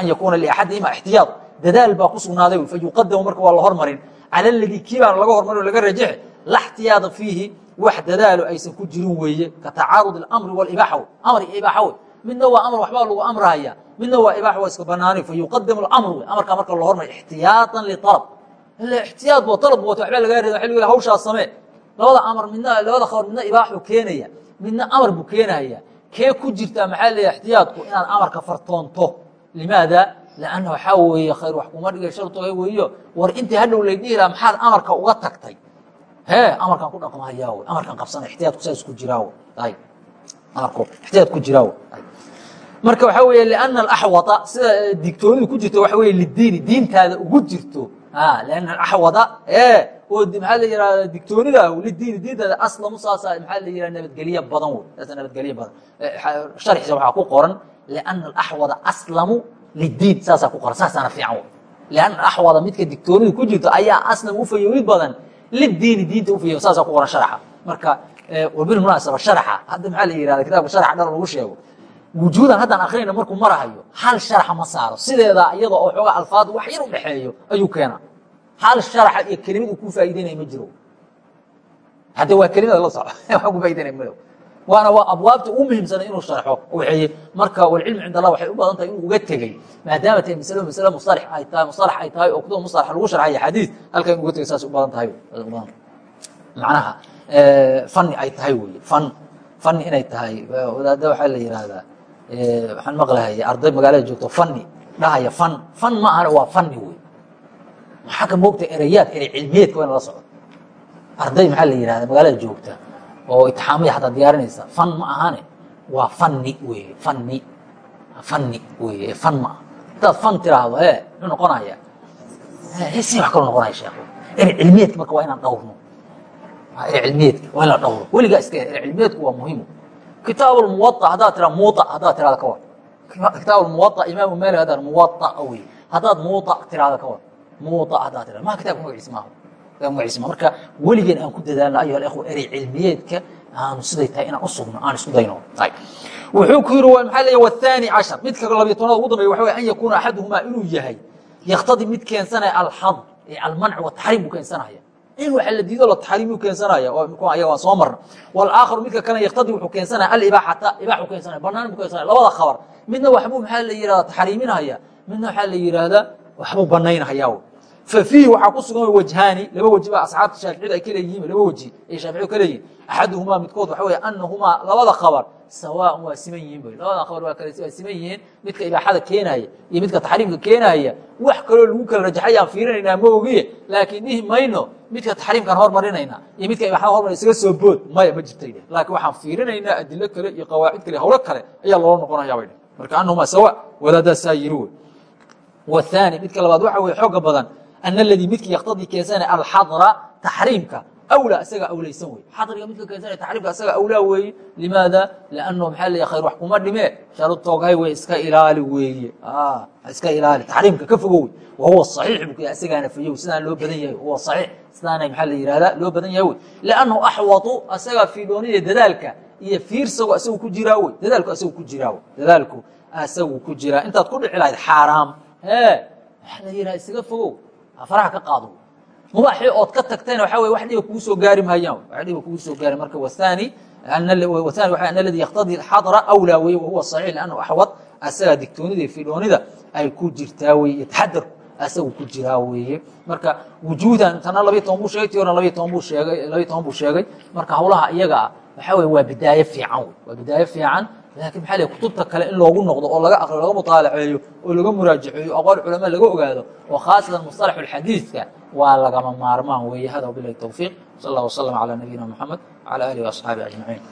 an yakuuna liaxadihima ixtiyaad. Dadaal baa ku sugnaaday fa yuqadamu marka waa la hormarin. Cala aladii kii baan laga hormarin o laga rajaxe la xtiyaada fiihi wax dadaalo aysan ku jirin weeye ka tacaarud اamri wاibaaxa amr iyo ibaaxa wey midna waa amr waxbaa lagu amrahaya midna waa ibaax waa iska banaanay fa yuqadamu اamr wey amarkaa marka la hormary ixtiyaaan lialab ila ixtiyaad bo alab wato waxbaa lagaa reda xilliga hawshaas samee labada amar midna labada khabar midna ibaaxu keenaya midna amar buu keenaya kee ku jirtaa maxaa leeya ixtiyaadku inaad amarka fartoonto limaada lanna waxaa weeye khayr wax kuma dhigay shartoga weeyo war intii hadhow laydhihi laha maxaad amarka uga tagtay He amarkaan ku dhaqmahayaa w amarkaan qabsana saas ku jiraa ay amarku ixtiyaad ku jiraa marka waxaa weeye liana alaxwada sida digtoonidu ku jirto waxa weye lidiini diintaada ugu jirto. Liana alaxwada e oo maxaa la yihahda digtoonida lidiini diintaada aslamu saasa maxaa la yihahda nabadgelye badan wey saasa nabadgelye badan. Sharxiisa waxaa ku qoran liana alaxwada aslamu lidiin saasaa ku qoran saasaana fiican wey liana alaxwada midka digtoonidu ku jirto ayaa aslam u badan lidiini diinta ufayo saasaa ku qoran sharaxa marka wabilmunaasaba sharaxa hadda maxaa la yihahda kitabka sharaxa dhan lagu sheego wujuudan haddaan akrinayna markuu marahayo hal sharaxa ma saaro sideedaa iyada oo xoogaa alfaad wax yar u dhexeeyo ayuu keenaa hal sharaxa iyo kelimad uu ku faa'ideynaya ma jiro hadda waa kelimada la soco wax ku faa'ideynaya madow waana waa abwaabta u muhiimsana inuu sharxo. Waxeeye marka walcilmu cind allah waxay u badan tahay inuu uga tegey maadaama tahay masalo masale musalax ay tahay musalax ay tahay oo kutuba musalax lagu sharxaya xadiis halkan in uga tegey saas u badan tahay. Macnaha fani ay tahay weye fan fani inay tahay. Wadaada waxaa la yihahdaa waxaan maqlahaya arday magaalada joogto fani dhahaya fan. Fan ma ahana waa fani wey maxaa ka moogta erayaad erey cilmiyeedka waa in la socdo. Arday maxaa la yihahda magaalada joogta oo itixaamaya hataa diyaarinaysa fan ma ahane waa fani weye fani fani weye fan ma aha hadaad fan tiraahdo e muxuu noqonaya si wax kaloo noqonaya sheekh erey cilmiyeedka marka waa inaan dhowrno erey cilmiyeedka waa in la dhowro weligaa iska erey cilmiyeedku waa muhiim kitaab muwaطa haddaad tira muua haddaad tirahda ka war kitaab muwaطa imaamu malik haddaad muwaطa wey haddaad muuطa tirahda ka war muuطa haddaad tirahda ma kitabka magaciisa maaha magaciisma marka weligeen aan ku dadaalna ayuha alkhwa erey cilmiyeedka aanu siday tahay inaan u sugno aan isku dayno. Wuxuu ku yidhi maxaa leeya wahaani cashar. Midka labiy tobnaad ugu dambey waxa wey an yakuuna axaduhumaa inuu yahay yakhtadi mid keensanaya alxad ee almanc wataxriim buu keensanaya. In wax la diido la taxriimuu keensanaya. Ayaga waan soo marna walaakharu midka kalena yakhtadi wuxuu keensanaya alibaaxata ibaaxu keensanaya banaan buu keensanaya. Labada khabar midna waxbuu maxaa la yihahda taxriiminaya midna waxaa la yidhaahdaa waxbuu banaynahayaa fa fiihi waxaa ku sugan wajhaani laba weji baa asxaabta shaaficiyadu ay ka leeyihiin laba weji ay shaaficiyadu ka leeyihiin axaduhumaa midkood waxa weeye anahumaa labada khabar sawaan waa siman yihiin bu labada khabar waa kale waa siman yihiin midka ibaaxada keenaya iyo midka taxriimka keenaya wax kaloo lagu kala rajaxay aan fiirinaynaa ma ogiye laakiin dhihi mayno midka taxriimkaan hormarinayna iyo midka ibaaxada hormar isaga soo bood maya ma jirta laakiin waxaan fiirinaynaa adilo kale iyo qawaacid kale hawlo kale ayaa loola noqonaya bay marka anahumaa sawa wadaadaa saa yiri wey wathani midka labaad waxa weye xooga badan ana aladii midkii yaktadii keensanaya alxadra taxriimka awlaa isaga awlaysan wey xadriga midka keensanaya taxriimka isaga awlaa weeye limaada liannahu maxaa leeya khayr wax kuma dhimee sharu tooghay wey iska ilaali weeye iska ilaali taxriimka ka fogo wey wahuwa saxiix buu kuya isagaana fayow sidaan loo badan yahay huwa saxiix sidaana maxaa la yihahdaa loo badan yahay wey liannahu axwatu asaga fiidoonida dadaalka iyo fiirsagu asagu ku jiraa wey dadaalku asagu ku jiraa wey dadaalku asagu ku jiraa intaad ku dhici lahayd xaaraam hee waxaa la yidhaha isaga fogow faraha ka qaado. Mubaaxii ood ka tagtayna waxa wey wax dhiba kugu soo gaari maayaan wax dhiba kugu soo gaari marka wathani waxa an aladi yaqtadi xadra awlaa weye wahuwa saxiix liannahu axwad asagaa digtoonida iyo fidhoonida ay ku jirtaa weye iyo asagu ku jiraa weeye. Marka wujuudan tana labiy toban buu sheegay ti horna labiy toban buu sheegay labiy toban buu sheegay. Marka hawlaha iyaga ah waxaa weye waa bidaaye fiican wey waa bidaaye fiican lakin maaa l kutubta kale in loogu noqdo oo laga aqriyo laga muطaalaceeyo oo laga muraajaceeyo aqwaal culama laga ogaado oo khaasatan musطalax اxadiiثka waa lagama maarmaan weeye hada wabilahi towfiiq sal اllah وsلم عalى nabiyina mxamed وعalى alihi وaصxaabihi aجmaعiin